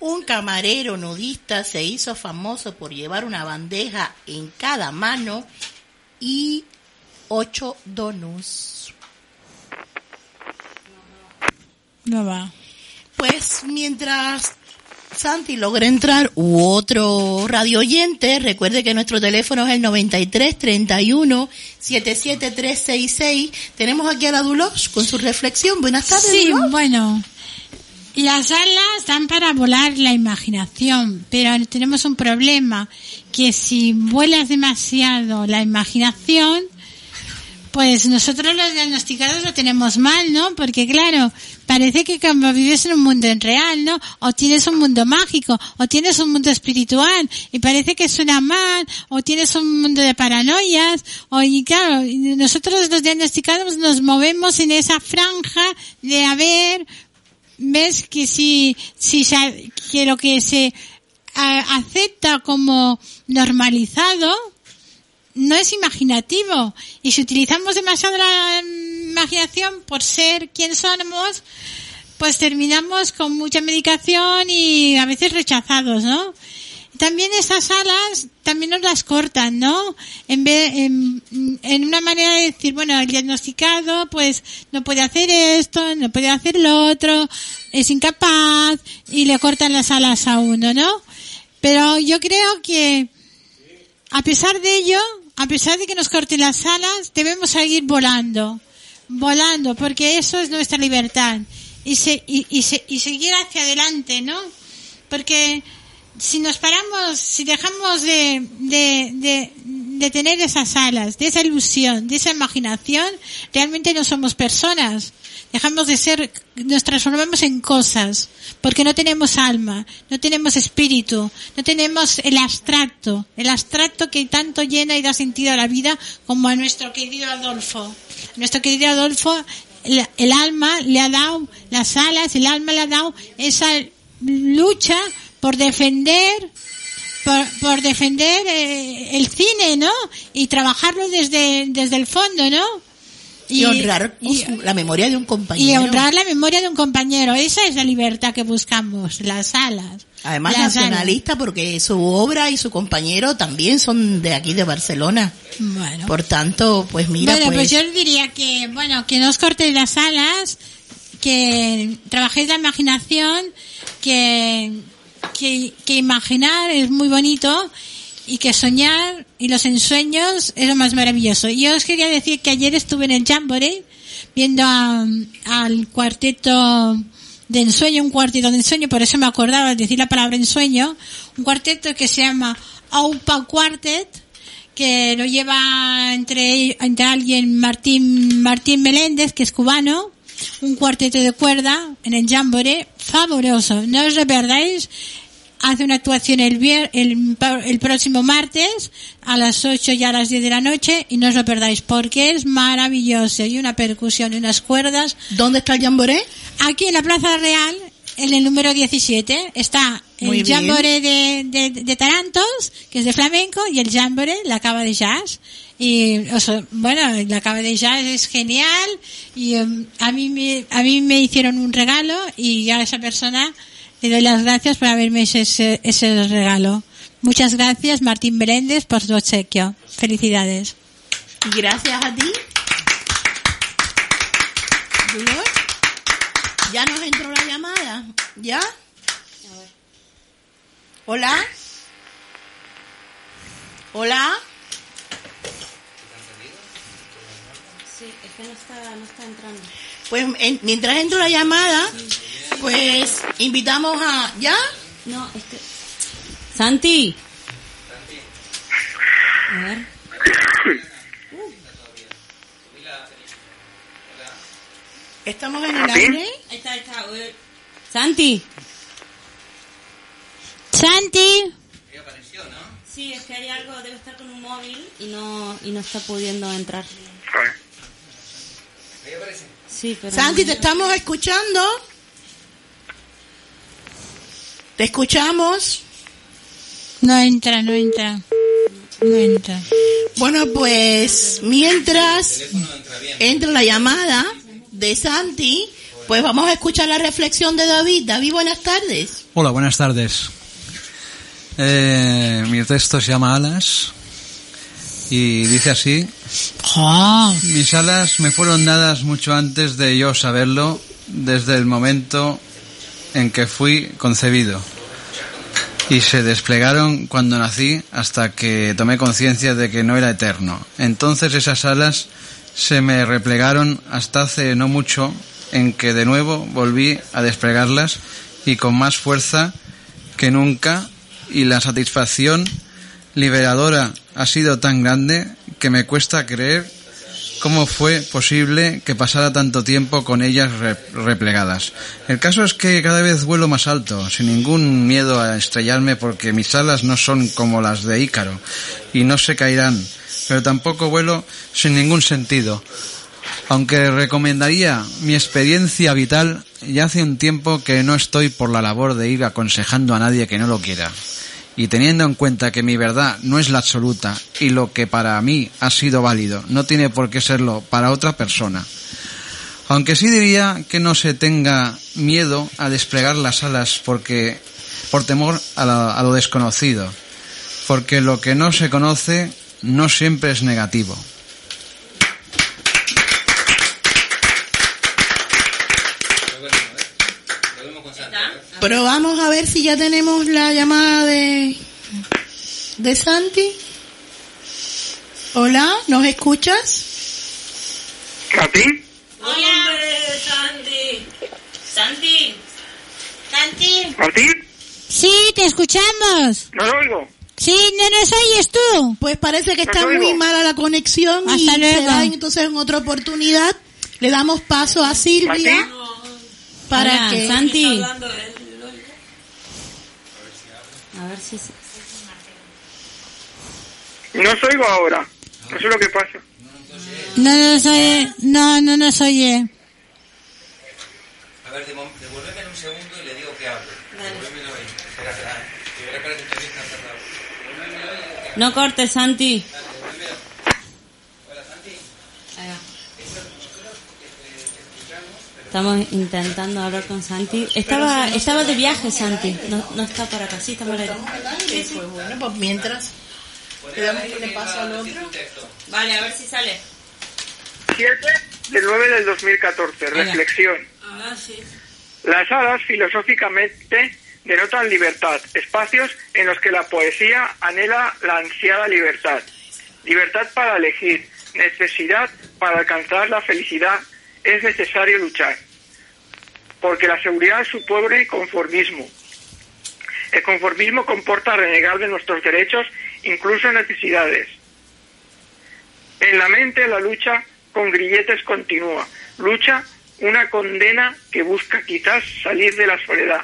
Un camarero nudista se hizo famoso por llevar una bandeja en cada mano y ocho donuts. No va. Pues mientras Santi logra entrar u otro radio oyente, recuerde que nuestro teléfono es el 93 31 77 366. Tenemos aquí a la Dulos con su reflexión. Buenas tardes. Sí, Dulos. bueno. Las alas dan para volar la imaginación, pero tenemos un problema, que si vuelas demasiado la imaginación, pues nosotros los diagnosticados lo tenemos mal, ¿no? Porque claro, parece que como vives en un mundo real, ¿no? O tienes un mundo mágico, o tienes un mundo espiritual, y parece que suena mal, o tienes un mundo de paranoias, o y claro, nosotros los diagnosticados nos movemos en esa franja de haber, ves que si, si se- que lo que se acepta como normalizado, no es imaginativo. Y si utilizamos demasiado la imaginación por ser quien somos, pues terminamos con mucha medicación y a veces rechazados, ¿no? También esas alas también nos las cortan, ¿no? En vez, en, en una manera de decir, bueno, el diagnosticado, pues, no puede hacer esto, no puede hacer lo otro, es incapaz, y le cortan las alas a uno, ¿no? Pero yo creo que, a pesar de ello, a pesar de que nos corten las alas, debemos seguir volando, volando, porque eso es nuestra libertad. Y, se, y, y, se- y seguir hacia adelante, ¿no? Porque si nos paramos, si dejamos de, de, de, de tener esas alas, de esa ilusión, de esa imaginación, realmente no somos personas. Dejamos de ser, nos transformamos en cosas, porque no tenemos alma, no tenemos espíritu, no tenemos el abstracto, el abstracto que tanto llena y da sentido a la vida como a nuestro querido Adolfo. Nuestro querido Adolfo, el, alma le ha dado las alas, el alma le ha dado esa lucha por defender por, por defender eh, el cine, ¿no? Y trabajarlo desde, desde el fondo, ¿no? Y, honrar un- la memoria de un y compañero. honrar la memoria de un compañero. Esa es la libertad que buscamos, las alas. Además Las nacionalista porque su obra y su compañero también son de aquí de Barcelona. Bueno. Por tanto, pues mira, bueno, pues, pues, yo diría que, bueno, que no os cortéis las alas, que trabajéis la imaginación, que, que, que imaginar es muy bonito y que soñar y los ensueños es lo más maravilloso. Yo os quería decir que ayer estuve en el Jamboree viendo a- al cuarteto de ensueño, un cuarteto de ensueño, por eso me acordaba de decir la palabra ensueño, un cuarteto que se llama Aupa Quartet, que lo lleva entre, entre alguien Martín, Martín Meléndez, que es cubano, un cuarteto de cuerda en el Jamboree, fabuloso, no os lo perdáis, hace una actuación el, vier- el, el próximo martes a las 8 y a las 10 de la noche y no os lo perdáis porque es maravilloso y una percusión y unas cuerdas. ¿Dónde está el Jamboree? Aquí en la Plaza Real, en el número 17, está Muy el bien. Jamboree de, de, de Tarantos, que es de flamenco, y el Jamboree, la cava de jazz. Y, o sea, bueno, la cava de jazz es genial y em, a mí me, a mí me hicieron un regalo y a esa persona le doy las gracias por haberme hecho ese, ese regalo. Muchas gracias, Martín Meléndez, por su obsequio. Felicidades. gracias a ti. Dolor, Ya nos entró la llamada. ¿Ya? Hola. Hola. Sí, es que no está, no está entrando. Pues en- mientras entro la llamada, pues invitamos a... ¿Ya? No, es que... Santi. A ver. Estamos en el aire. Ahí está, ahí está. Santi. Santi. Sí, es que hay algo, debe estar con un móvil y no, y no está pudiendo entrar. Sí, pero... Santi, te estamos escuchando. Te escuchamos. No entra, no entra. No entra. Bueno, pues mientras entra la llamada de Santi, pues vamos a escuchar la reflexión de David. David, buenas tardes. Hola, buenas tardes. Eh, mi texto se llama Alas y dice así. Mis alas me fueron dadas mucho antes de yo saberlo, desde el momento en que fui concebido. Y se desplegaron cuando nací hasta que tomé conciencia de que no era eterno. Entonces esas alas se me replegaron hasta hace no mucho en que de nuevo volví a desplegarlas y con más fuerza que nunca y la satisfacción liberadora ha sido tan grande que me cuesta creer cómo fue posible que pasara tanto tiempo con ellas re- replegadas. El caso es que cada vez vuelo más alto, sin ningún miedo a estrellarme porque mis alas no son como las de Ícaro y no se caerán, pero tampoco vuelo sin ningún sentido. Aunque recomendaría mi experiencia vital, ya hace un tiempo que no estoy por la labor de ir aconsejando a nadie que no lo quiera. Y teniendo en cuenta que mi verdad no es la absoluta y lo que para mí ha sido válido no tiene por qué serlo para otra persona. Aunque sí diría que no se tenga miedo a desplegar las alas porque por temor a, a lo desconocido, porque lo que no se conoce no siempre es negativo. Pero vamos a ver si ya tenemos la llamada de, de Santi. Hola, ¿nos escuchas? ¿Santi? Hola, Santi. Santi. Santi. ¿Martín? Sí, te escuchamos. No lo oigo. Sí, no nos oyes tú. Pues parece que No está muy mala la conexión y Hasta luego. será entonces en otra oportunidad. Le damos paso a Silvia para Hola, que Santi. A ver si... se- No os oigo ahora. No sé lo que pasa. No nos oye. No, no nos oye. A ver, devuélveme en un segundo y le digo que hable. Devuélvemelo ahí. No cortes, Santi. Hola, Santi. Ahí va. Estamos intentando hablar con Santi. Estaba, estaba de viaje Santi. No, no está por acá. Sí, está por ahí. Sí, pues bueno, pues mientras. Veamos qué le pasa al otro. Vale, a ver si sale. 7 del 9 del 2014. Venga. Reflexión. Ah, sí. Las hadas filosóficamente denotan libertad, espacios en los que la poesía anhela la ansiada libertad. Libertad para elegir, necesidad para alcanzar la felicidad, es necesario luchar. Porque la seguridad supone conformismo. El conformismo comporta renegar de nuestros derechos, incluso necesidades. En la mente la lucha con grilletes continúa. Lucha una condena que busca quizás salir de la soledad.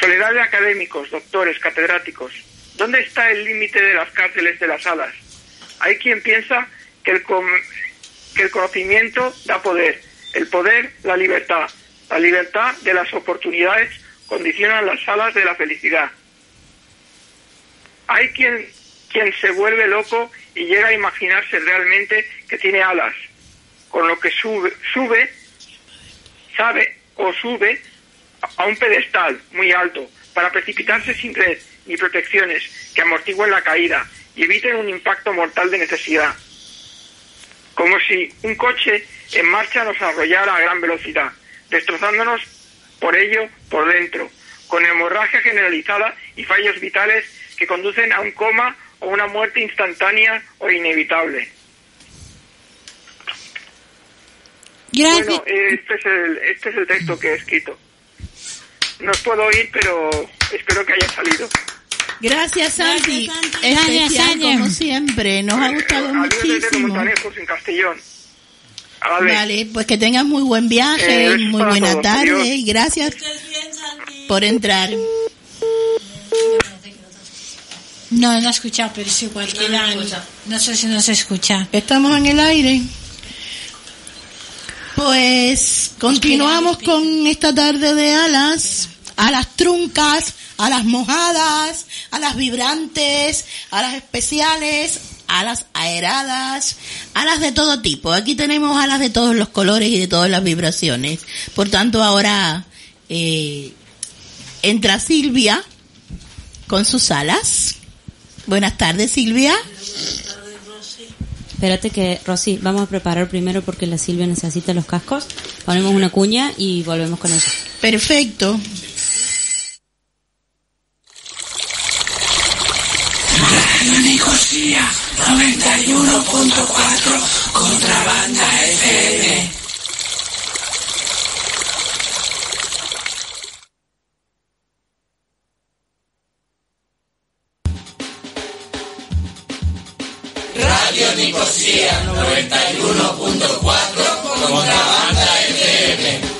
Soledad de académicos, doctores, catedráticos. ¿Dónde está el límite de las cárceles de las alas? Hay quien piensa que el, que el conocimiento da poder, el poder la libertad, la libertad de las oportunidades condicionan las alas de la felicidad. Hay quien, quien se vuelve loco y llega a imaginarse realmente que tiene alas, con lo que sube, sube, sabe o sube a un pedestal muy alto para precipitarse sin red ni protecciones que amortigüen la caída y eviten un impacto mortal de necesidad. Como si un coche en marcha nos arrollara a gran velocidad, destrozándonos por ello por dentro, con hemorragia generalizada y fallos vitales que conducen a un coma o una muerte instantánea o inevitable. Gracias. Bueno, este es, el, este es el texto que he escrito. No os puedo oír, pero espero que haya salido. Gracias, Santi. Gracias, Especial, Santi. como siempre. Nos ha gustado muchísimo. Castellón. Vale. Vale, pues que tengas muy buen viaje, Eh, muy buena todos. tarde Adiós. y gracias por entrar. No, no he escuchado, pero es igual. que la- no sé si no se escucha. Estamos en el aire. Pues continuamos con esta tarde de alas, a las truncas, a las mojadas, a las vibrantes, a las especiales, a las aeradas, alas de todo tipo. Aquí tenemos alas de todos los colores y de todas las vibraciones. Por tanto, ahora eh, entra Silvia con sus alas. Buenas tardes, Silvia. Espérate que, Rosy, vamos a preparar primero porque la Silvia necesita los cascos. Ponemos una cuña y volvemos con eso. Perfecto. Nicosia 91.4 Contrabanda FM. Radio Nicosia 91.4 Contrabanda FM.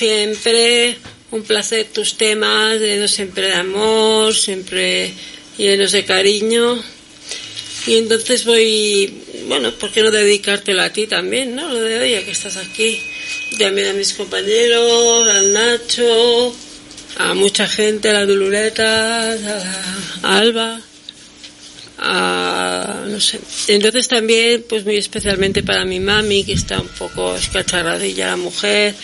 Siempre, un placer tus temas, llenos siempre de amor, siempre llenos de cariño. Y entonces voy, bueno, ¿por qué no dedicártelo a ti también, no? Lo de hoy, ya que estás aquí. También a mis compañeros, al Nacho, a mucha gente, a la Dulureta, a, Alba, a, no sé. Entonces también, pues muy especialmente para mi mami, que está un poco escacharradilla la mujer,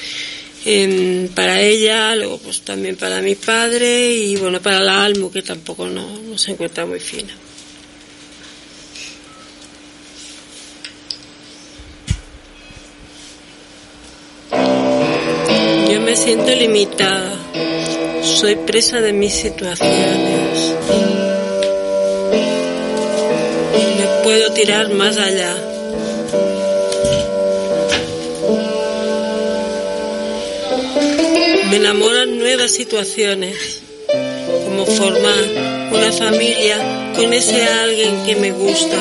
eh, para ella, luego pues también para mi padre y bueno, para la Almo, que tampoco no, no se encuentra muy fina. Yo me siento limitada, soy presa de mis situaciones. No puedo tirar más allá Me enamoran nuevas situaciones, como formar una familia con ese alguien que me gusta.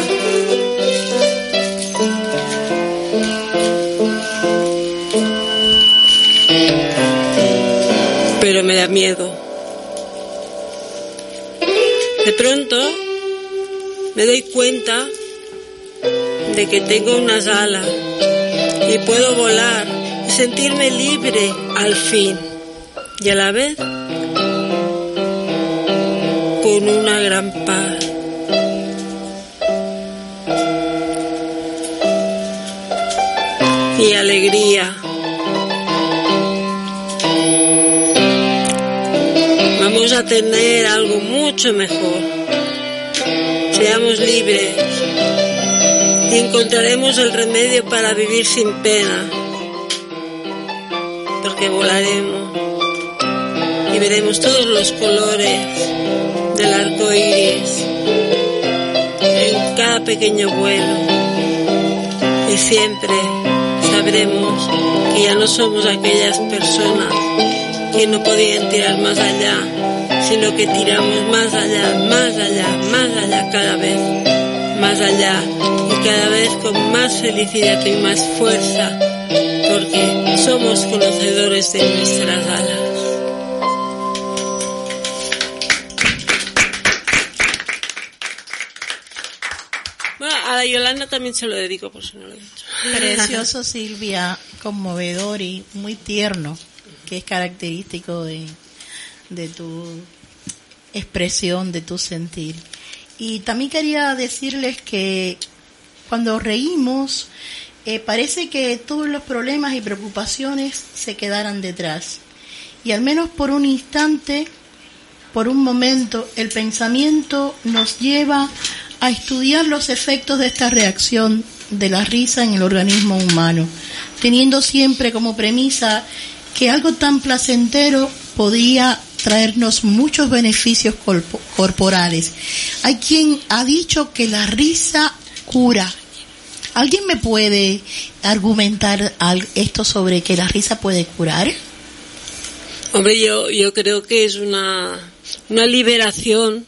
Pero me da miedo. De pronto me doy cuenta de que tengo unas alas y puedo volar y sentirme libre al fin y a la vez con una gran paz. Y alegría. Vamos a tener algo mucho mejor. Seamos libres y encontraremos el remedio para vivir sin pena. Porque volaremos y veremos todos los colores del arco iris en cada pequeño vuelo. Y siempre sabremos que ya no somos aquellas personas que no podían tirar más allá, sino que tiramos más allá, más allá, más allá cada vez, más allá y cada vez con más felicidad y más fuerza, porque somos conocedores de nuestras alas. Yolanda también se lo dedico, por si no lo he dicho. Precioso Silvia, conmovedor y muy tierno, que es característico de, de tu expresión, de tu sentir. Y también quería decirles que cuando reímos, eh, parece que todos los problemas y preocupaciones se quedaran detrás. Y al menos por un instante, por un momento, el pensamiento nos lleva a estudiar los efectos de esta reacción de la risa en el organismo humano, teniendo siempre como premisa que algo tan placentero podía traernos muchos beneficios corpo- corporales. Hay quien ha dicho que la risa cura. ¿Alguien me puede argumentar esto sobre que la risa puede curar? Hombre, yo, yo creo que es una, una liberación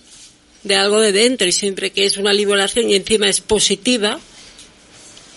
de algo de dentro y siempre que es una liberación y encima es positiva,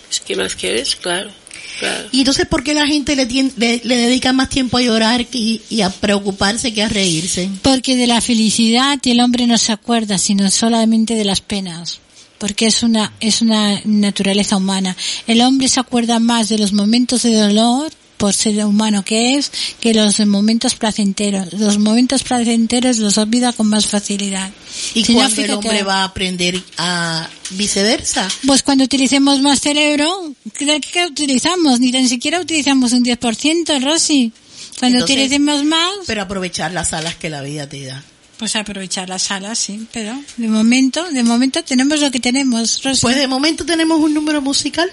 es que más quieres, claro, claro. Y entonces, ¿por qué la gente le, le dedica más tiempo a llorar y, y a preocuparse que a reírse? Porque de la felicidad el hombre no se acuerda, sino solamente de las penas. Porque es una, es una naturaleza humana. El hombre se acuerda más de los momentos de dolor, por ser humano que es, que los momentos placenteros. Los momentos placenteros los olvida con más facilidad. ¿Y Si no, cuándo el fíjate, hombre va a aprender a viceversa? Pues cuando utilicemos más cerebro, ¿qué, qué utilizamos? Ni tan siquiera utilizamos un 10%, Rosy. Cuando Entonces, utilicemos más, Pero aprovechar las alas que la vida te da. pues aprovechar las salas, sí. Pero de momento, de momento tenemos lo que tenemos, Rosy. Pues de momento tenemos un número musical.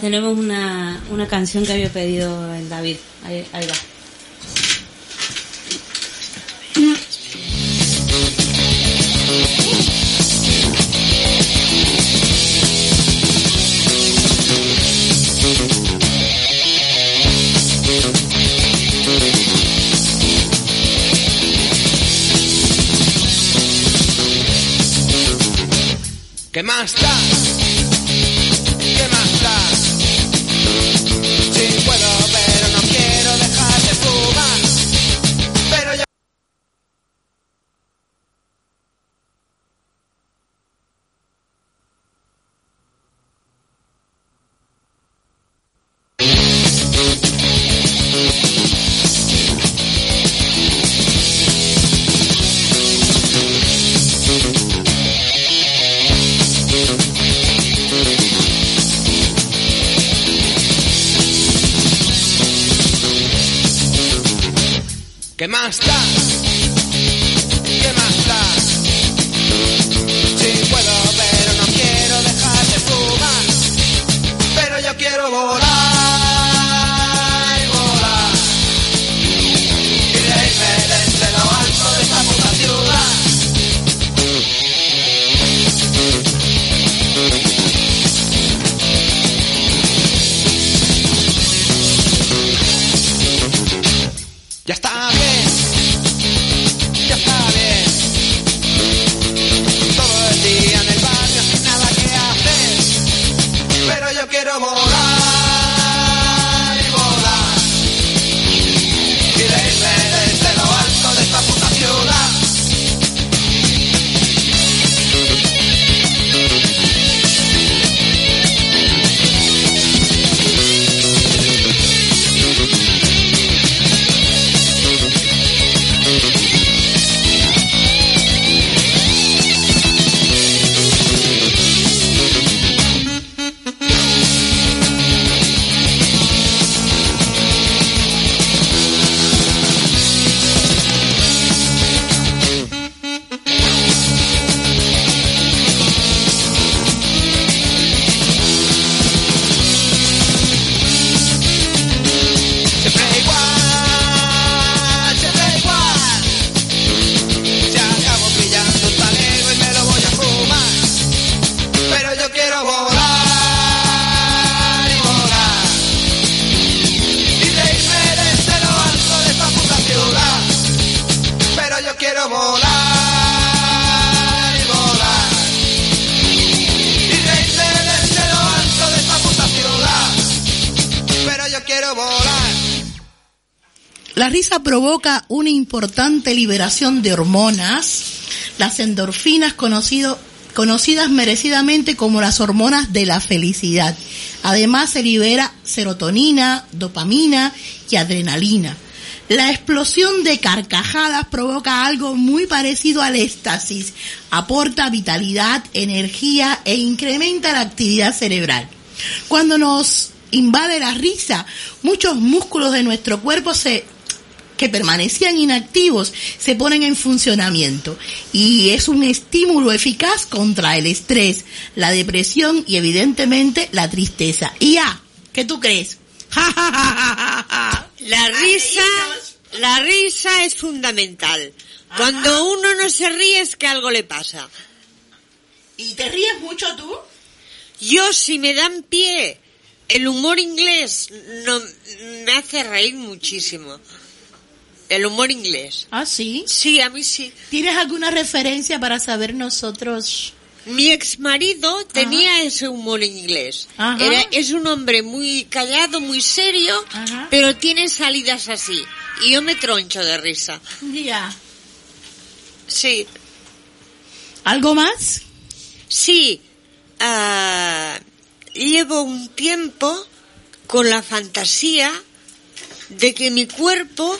Tenemos una, una canción que había pedido el David. Ahí, ahí va. ¿Qué más da? Sí La risa provoca una importante liberación de hormonas, las endorfinas conocidas merecidamente como las hormonas de la felicidad. Además se libera serotonina, dopamina y adrenalina. La explosión de carcajadas provoca algo muy parecido al éxtasis, aporta vitalidad, energía e incrementa la actividad cerebral. Cuando nos invade la risa, muchos músculos de nuestro cuerpo se que permanecían inactivos se ponen en funcionamiento y es un estímulo eficaz contra el estrés, la depresión y evidentemente la tristeza. Y ya, ¿qué tú crees? La risa, la risa es fundamental. Cuando uno no se ríe es que algo le pasa. ¿Y te ríes mucho tú? Yo si me dan pie, el humor inglés no, me hace reír muchísimo. El humor inglés. ¿Ah, sí? Sí, a mí sí. ¿Tienes alguna referencia para saber nosotros? Mi ex marido tenía ese humor inglés. Era, es un hombre muy callado, muy serio, pero tiene salidas así. Y yo me troncho de risa. Ya. Sí. ¿Algo más? Sí. ah, llevo un tiempo con la fantasía de que mi cuerpo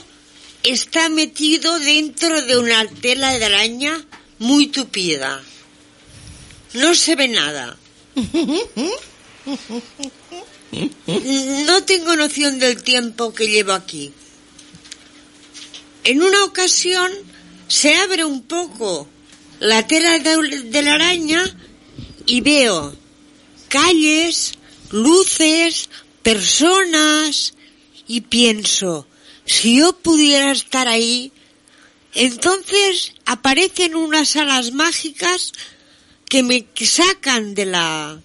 está metido dentro de una tela de araña muy tupida. No se ve nada. No tengo noción del tiempo que llevo aquí. En una ocasión se abre un poco la tela de, la araña y veo calles, luces, personas y pienso, si yo pudiera estar ahí, entonces aparecen unas alas mágicas que me sacan de la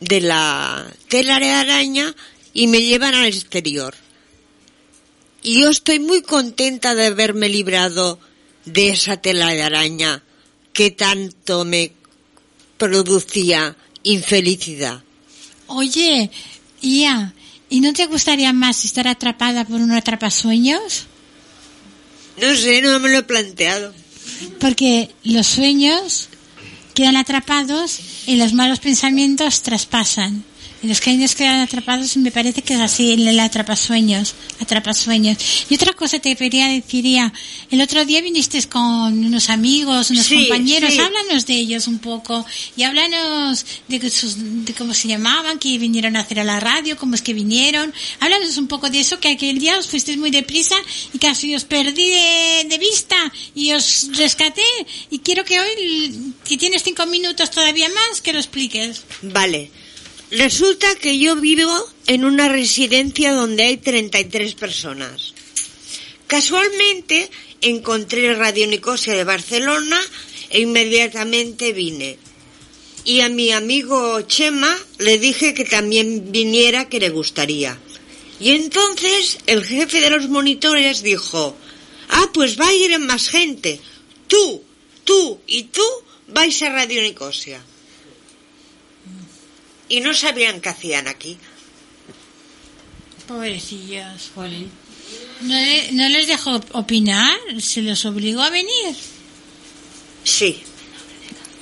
de la tela de araña y me llevan al exterior. Y yo estoy muy contenta de haberme librado de esa tela de araña que tanto me producía infelicidad. Oye, Ia, ¿y no te gustaría más estar atrapada por un atrapasueños? No sé, no me lo he planteado. Porque los sueños quedan atrapados y los malos pensamientos traspasan. Los genios quedan atrapados y me parece que es así el atrapasueños, atrapasueños. Y otra cosa te quería decir, Ia, el otro día viniste con unos amigos, unos Sí, compañeros, sí. háblanos de ellos un poco y háblanos de, que sus- de cómo se llamaban, que vinieron a hacer a la radio, cómo es que vinieron. Háblanos un poco de eso, que aquel día os fuisteis muy deprisa y casi os perdí de, de vista y os rescaté. Y quiero que hoy, si tienes cinco minutos todavía más, que lo expliques. Vale. Resulta que yo vivo en una residencia donde hay 33 personas. Casualmente encontré Radio Nicosia de Barcelona e inmediatamente vine. Y a mi amigo Chema le dije que también viniera, que le gustaría. Y entonces el jefe de los monitores dijo, ah, pues va a ir más gente. Tú, tú y tú vais a Radio Nicosia. Y no sabían qué hacían aquí. Pobrecillos. ¿No, le- ¿No les dejó opinar? ¿Se los obligó a venir? Sí.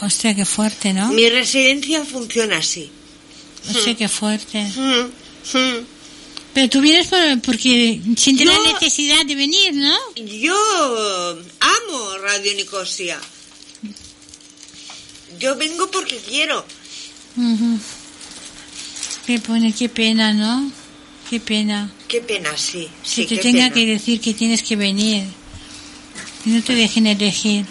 Hostia, qué fuerte, ¿no? Mi residencia funciona así. Hostia, qué fuerte. Mm, Pero tú vienes por- porque sientes Yo- la necesidad de venir, ¿no? Yo amo Radio Nicosia. Yo vengo porque quiero. Qué pone, qué pena, ¿no? Qué pena. Qué pena, sí. Que Sí, te qué tenga pena. que decir que tienes que venir. Y no te dejen elegir.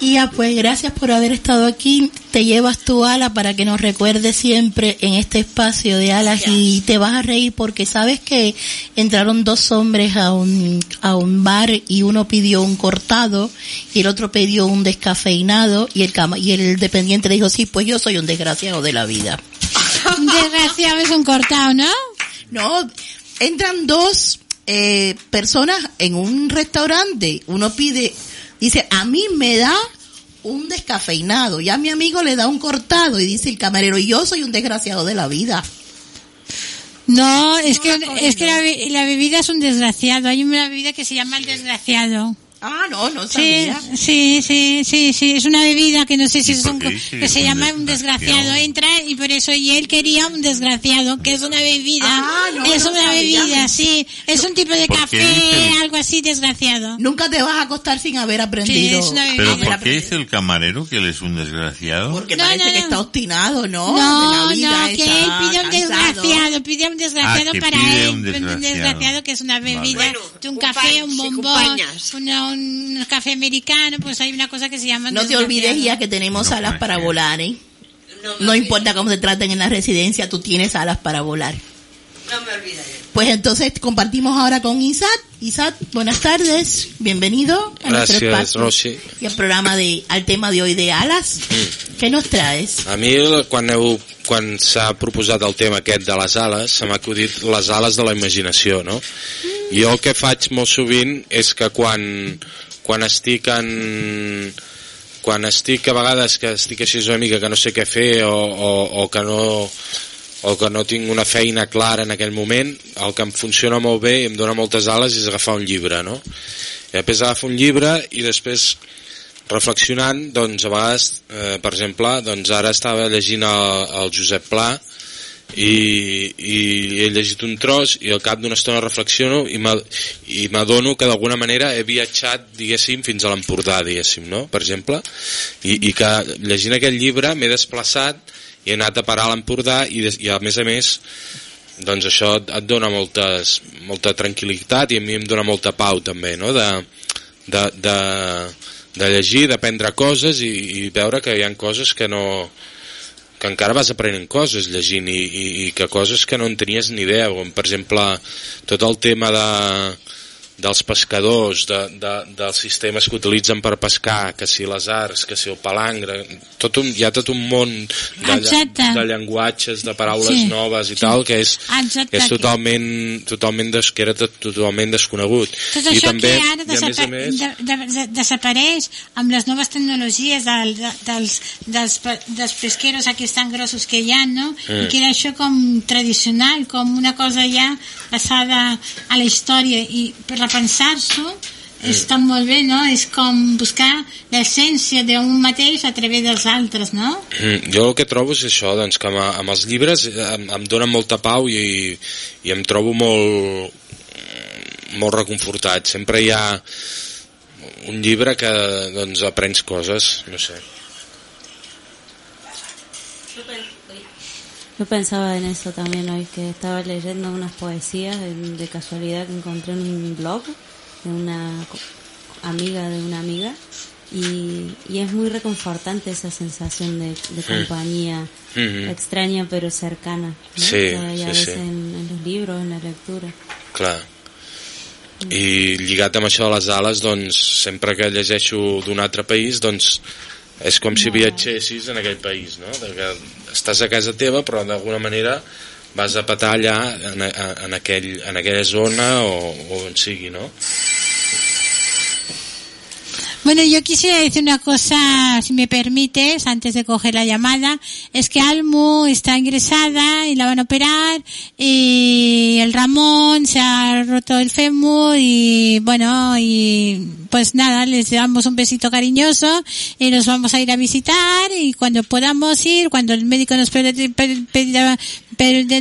Y ya, pues gracias por haber estado aquí. Te llevas tu ala para que nos recuerdes siempre en este espacio de alas y te vas a reír porque sabes que entraron dos hombres a un, a un bar y uno pidió un cortado y el otro pidió un descafeinado y el, cama- y el dependiente le dijo, sí, pues yo soy un desgraciado de la vida. Un desgraciado es un cortado, ¿no? No, entran dos eh, personas en un restaurante. Uno pide, dice, a mí me da un descafeinado. Y a mi amigo le da un cortado. Y dice el camarero, yo soy un desgraciado de la vida. No, es que, es que la bebida es un desgraciado. Hay una bebida que se llama el desgraciado. Ah, no, no sabía. sí, sí, sí, sí, es una bebida que no sé si es un, que se un llama un desgraciado. Entra y por eso, y él quería un desgraciado, que es una bebida. Ah, no, es no una sabía. bebida, sí, es un tipo de ¿Por qué café, algo así desgraciado. Nunca te vas a acostar sin haber aprendido. Sí, es una bebida. ¿Pero por qué dice el camarero que él es un desgraciado? Porque parece que está obstinado, ¿no? No, de la vida, no, que él pide un cansado. desgraciado, pide un desgraciado Ah, para él, un un desgraciado. desgraciado que es una bebida de un café, un bombón, una- un café americano, pues hay una cosa que se llama No te olvides ya que tenemos alas para volar, ¿eh? No, importa cómo te traten en la residencia, tú tienes alas para volar. No me olvidaré. Pues entonces compartimos ahora con Isat. Isat, buenas tardes, bienvenido a nuestro Gràcies, espacio Rosi. y al programa de, al tema de hoy de alas. ¿Qué nos traes? A mi, quan, heu, quan s'ha proposat el tema aquest de les ales, se m'ha acudit les ales de la imaginació, no? Jo el que faig molt sovint és que quan, quan estic en quan estic a vegades que estic així una mica que no sé què fer o, o, o que no o que no tinc una feina clara en aquell moment, el que em funciona molt bé i em dona moltes ales és agafar un llibre, no? I després agafo un llibre i després reflexionant, doncs a vegades, eh, per exemple, doncs ara estava llegint el, el Josep Pla i, i he llegit un tros i al cap d'una estona reflexiono i m'ad- i m'adono que d'alguna manera he viatjat, diguéssim, fins a l'Empordà, diguéssim, no? Per exemple, i, i que llegint aquest llibre m'he desplaçat i he anat a parar a l'Empordà i, des- i a més a més doncs això et, et dona moltes, molta tranquil·litat i a mi em dona molta pau també, no? De, de, de, de llegir, d'aprendre coses i, i veure que hi ha coses que no que encara vas aprenent coses llegint i, i, i que coses que no en tenies ni idea com per exemple tot el tema de, dels pescadors de, de, dels sistemes que utilitzen per pescar que si les arts, que si el palangre tot un, hi ha tot un món de, Exacte. de llenguatges, de paraules Sí, noves i sí. tal que és, Exacte. que és totalment, totalment des, que era tot, totalment desconegut Tot i això també, que ara i a més desapa més de, de, de, desapareix amb les noves tecnologies del, de, dels, dels, dels pesqueros aquests tan grossos que hi ha, no? Mm. I queda això com tradicional, com una cosa ja passada a la història i per repensar-s'ho està molt bé, no? És com buscar l'essència d'un mateix a través dels altres, no? Mm, jo el que trobo és això, doncs, que amb, amb els llibres eh, em, em donen molta pau i, i em trobo molt, molt reconfortat. Sempre hi ha un llibre que doncs, aprens coses, no sé. Yo pensaba en eso también hoy, que estaba leyendo unas poesías de, de casualidad que encontré en un blog de una amiga de una amiga y, y es muy reconfortante esa sensación de, de compañía Mhm. extraña pero cercana ¿no? Sí, que hay a sí, veces sí. En, en los libros, en la lectura. Clar. I lligat amb això de les ales, doncs, sempre que llegeixo d'un altre país, doncs, és com si viatgessis en aquell país, no? De que estàs a casa teva, però d'alguna manera vas a petar allà en, en, aquell, en aquella zona o, o on sigui, no? Bueno, yo quisiera decir una cosa, si me permites, antes de coger la llamada. Es que Almu está ingresada y la van a operar y el Ramón se ha roto el fémur y bueno, y pues nada, les damos un besito cariñoso y nos vamos a ir a visitar y cuando podamos ir, cuando el médico nos pide-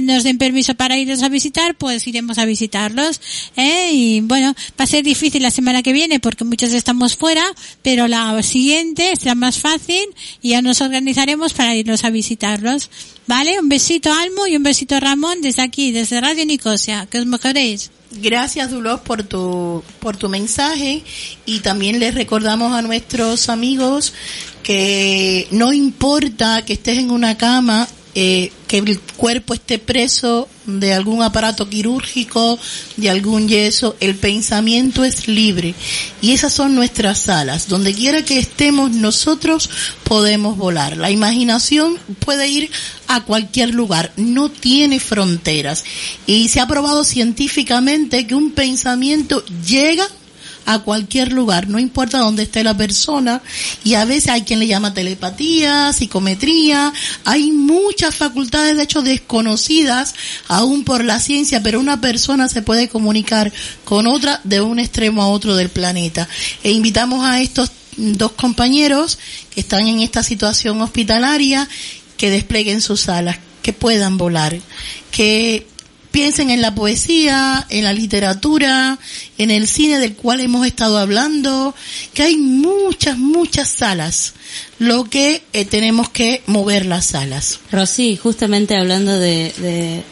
nos den permiso para irnos a visitar, pues iremos a visitarlos. ¿eh? Y bueno, va a ser difícil la semana que viene porque muchos estamos fuera, pero la siguiente será más fácil y ya nos organizaremos para irnos a visitarlos. ¿Vale? Un besito Almo y un besito Ramón desde aquí, desde Radio Nicosia. Que os mejoréis. Gracias, Dulos, por tu, por tu mensaje y también les recordamos a nuestros amigos que no importa que estés en una cama, eh, que el cuerpo esté preso de algún aparato quirúrgico, de algún yeso, el pensamiento es libre y esas son nuestras alas. Donde quiera que estemos nosotros podemos volar. La imaginación puede ir a cualquier lugar, no tiene fronteras y se ha probado científicamente que un pensamiento llega a cualquier lugar, no importa dónde esté la persona, y a veces hay quien le llama telepatía, psicometría, hay muchas facultades de hecho desconocidas aún por la ciencia, pero una persona se puede comunicar con otra de un extremo a otro del planeta. E invitamos a estos dos compañeros que están en esta situación hospitalaria que desplieguen sus alas, que puedan volar, que piensen en la poesía, en la literatura, en el cine del cual hemos estado hablando, que hay muchas, muchas salas, lo que eh, tenemos que mover las salas. Rosy, justamente hablando de, de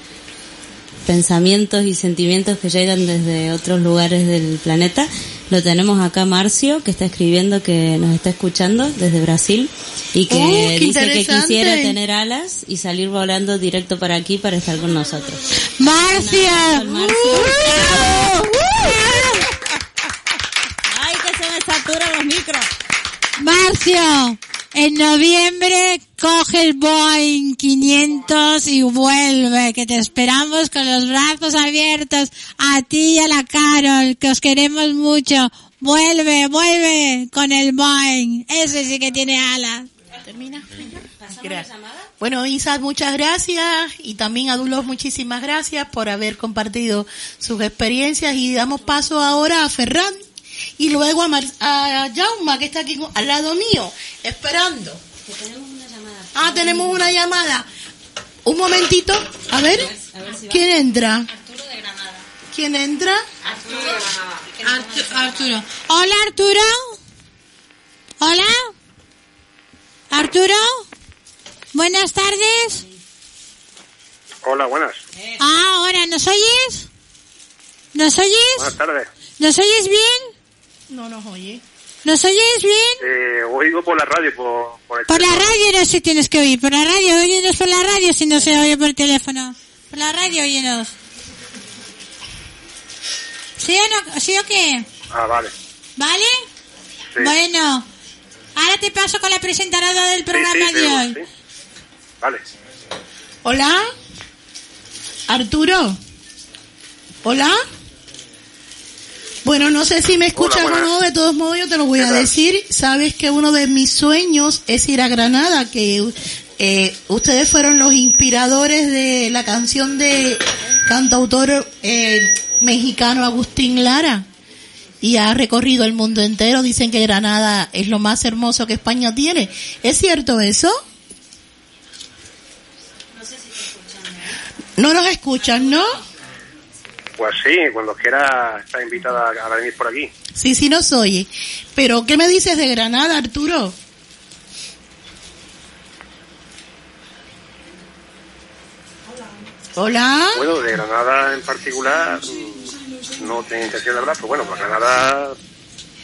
pensamientos y sentimientos que llegan desde otros lugares del planeta, lo tenemos acá Marcio, que está escribiendo que nos está escuchando desde Brasil y que Oh, qué dice que quisiera tener alas y salir volando directo para aquí para estar con nosotros. Marcia. ¡Ay, que se me saturan los micros! Marcio, en noviembre coge el Boeing 500 y vuelve, que te esperamos con los brazos abiertos a ti y a la Carol, que os queremos mucho. Vuelve, vuelve con el Boeing. Ese sí que tiene alas. Termina. Gracias. Bueno, Isa, muchas gracias y también a Dulos muchísimas gracias por haber compartido sus experiencias y damos paso ahora a Ferran y luego a, Mar a Jauma que está aquí al lado mío esperando. Ah, tenemos una llamada. Un momentito, a ver, ¿quién entra? ¿Quién entra? Artu- Arturo. Hola, Arturo. Hola. Arturo. Buenas tardes. Hola, buenas. Ah, ahora, ¿nos oyes? ¿Nos oyes? Buenas tardes. ¿Nos oyes bien? No nos oye. ¿Nos oyes bien? Eh, oigo por la radio, por, por el Por la radio no sé tienes que oír. Por la radio, óyenos por la radio si no se oye por el teléfono. Por la radio, óyenos. ¿Sí o no? ¿Sí o qué? Ah, vale. ¿Vale? Sí. Bueno, ahora te paso con la presentadora del programa sí, de hoy. sí. Vale. Hola. Arturo. Hola. Bueno, no sé si me escuchas o buenas. no, de todos modos yo te lo voy ¿Qué a tal? decir. Sabes que uno de mis sueños es ir a Granada, que eh, ustedes fueron los inspiradores de la canción de cantautor eh, mexicano Agustín Lara. Y ha recorrido el mundo entero. Dicen que Granada es lo más hermoso que España tiene. ¿Es cierto eso? No nos escuchan, ¿no? Pues sí, cuando quiera está invitada a venir por aquí. Sí, sí nos oye. Pero, ¿qué me dices de Granada, Arturo? Hola. Bueno, de Granada en particular mm, no tengo intención de hablar, pero bueno, pues Granada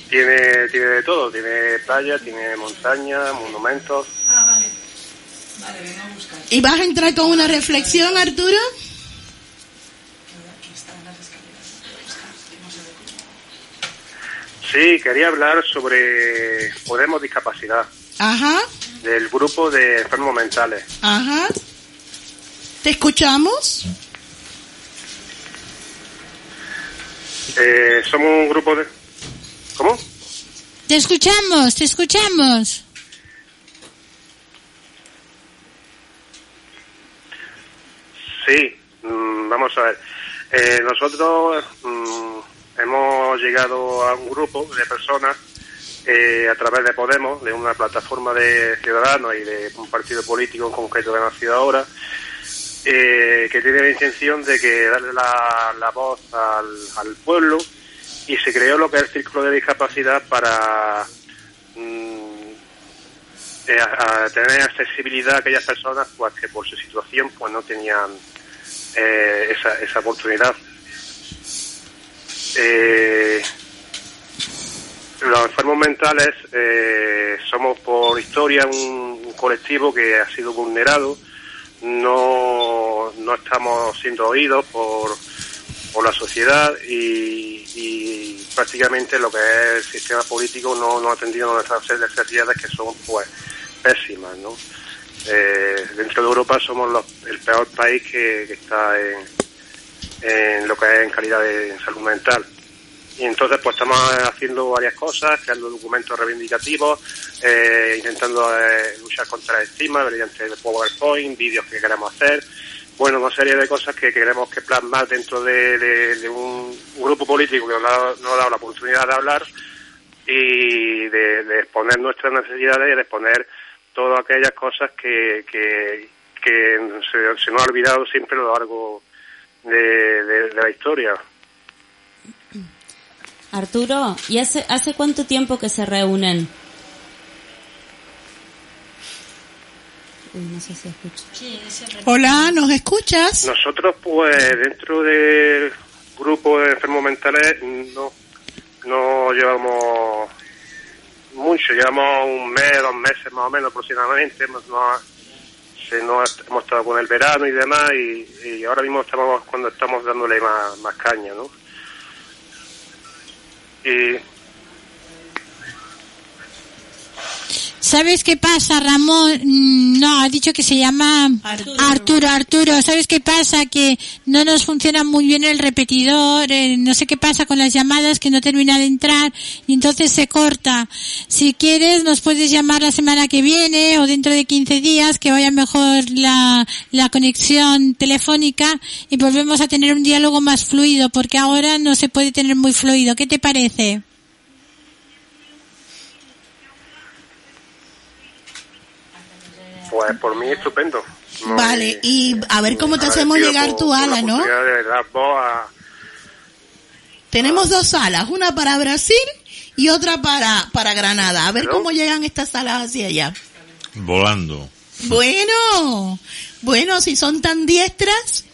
tiene, tiene de todo. Tiene playa, tiene montaña, monumentos. ¿Y vas a entrar con una reflexión, Arturo? Sí, quería hablar sobre Podemos Discapacidad, Ajá, del grupo de enfermos mentales. ajá. ¿Te escuchamos? Eh, somos un grupo de... ¿Cómo? Te escuchamos, te escuchamos. Sí, mm, vamos a ver. Eh, nosotros mm, hemos llegado a un grupo de personas eh, a través de Podemos, de una plataforma de ciudadanos y de un partido político en concreto que ha nacido ahora, eh, que tiene la intención de que darle la, voz al, pueblo y se creó lo que es el Círculo de Discapacidad para mm, eh, tener accesibilidad a aquellas personas pues que por su situación pues no tenían eh, esa, esa oportunidad. Eh, los enfermos mentales eh, somos por historia un, colectivo que ha sido vulnerado, no, no estamos siendo oídos por, por la sociedad y, y prácticamente lo que es el sistema político no, no ha atendido nuestras necesidades que son pues pésimas, ¿no? Eh, dentro de Europa somos los- el peor país que está en, en lo que es en calidad de salud mental. Y entonces pues estamos haciendo varias cosas, creando documentos reivindicativos, eh, intentando eh, luchar contra la estigma mediante PowerPoint, vídeos que queremos hacer, bueno, una serie de cosas que queremos que plasmar dentro de, un, grupo político que nos ha, nos ha dado la oportunidad de hablar y de, exponer nuestras necesidades y de exponer todas aquellas cosas que, que, que se, se nos ha olvidado siempre lo largo de, de- de la historia. Arturo, ¿y hace, hace cuánto tiempo que se reúnen? Uy, no sé si. Hola, ¿nos escuchas? Nosotros, pues, dentro del grupo de enfermos mentales, no, no llevamos mucho, llevamos un mes, dos meses más o menos aproximadamente. No, se nos, hemos estado con el verano y demás, y, y ahora mismo estamos cuando estamos dándole más, más caña, ¿no? Y ¿Sabes qué pasa, Ramón? Mm, No, ha dicho que se llama Arturo. Arturo, ¿sabes qué pasa? Que no nos funciona muy bien el repetidor, eh, no sé qué pasa con las llamadas que no termina de entrar y entonces se corta. Si quieres, nos puedes llamar la semana que viene o dentro de 15 días que vaya mejor la, la conexión telefónica y volvemos a tener un diálogo más fluido porque ahora no se puede tener muy fluido. ¿Qué te parece? Pues por mí estupendo. No, Vale, y a ver cómo te hacemos llegar por- tu ala, ¿no? de voz a- Tenemos dos alas, una para Brasil y otra para, para Granada. A ver cómo llegan estas alas hacia allá. Volando. Bueno, bueno, si son tan diestras,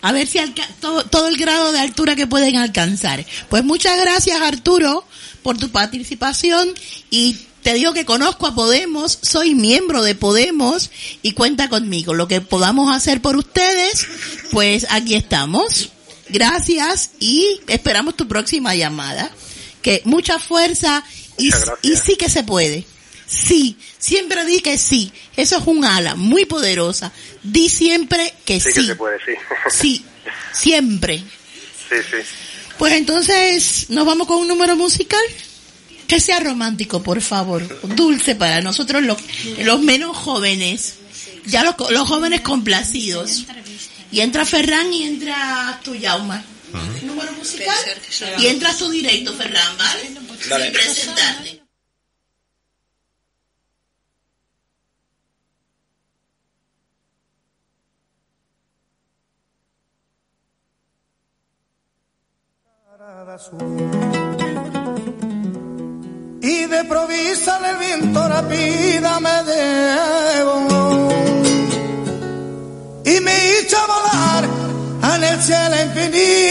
a ver si alca- todo, todo el grado de altura que pueden alcanzar. Pues muchas gracias Arturo por tu participación y te digo que conozco a Podemos, soy miembro de Podemos y cuenta conmigo. Lo que podamos hacer por ustedes, pues aquí estamos. Gracias y esperamos tu próxima llamada. Que mucha fuerza y, y sí que se puede. Sí, siempre di que sí. Eso es un ala muy poderosa. Di siempre que sí. Sí que se puede, sí. Sí, siempre. sí, sí. Pues entonces, ¿nos vamos con un número musical? Que sea romántico, por favor. Dulce para nosotros los, los menos jóvenes. Ya los, los jóvenes complacidos. Y entra Ferran y entra tu Yauma. Número musical. Y entras tú directo, Ferran, ¿vale? Vale. Sin presentarte. Y de provisa el viento rápida me debo y me hizo volar en el cielo infinito.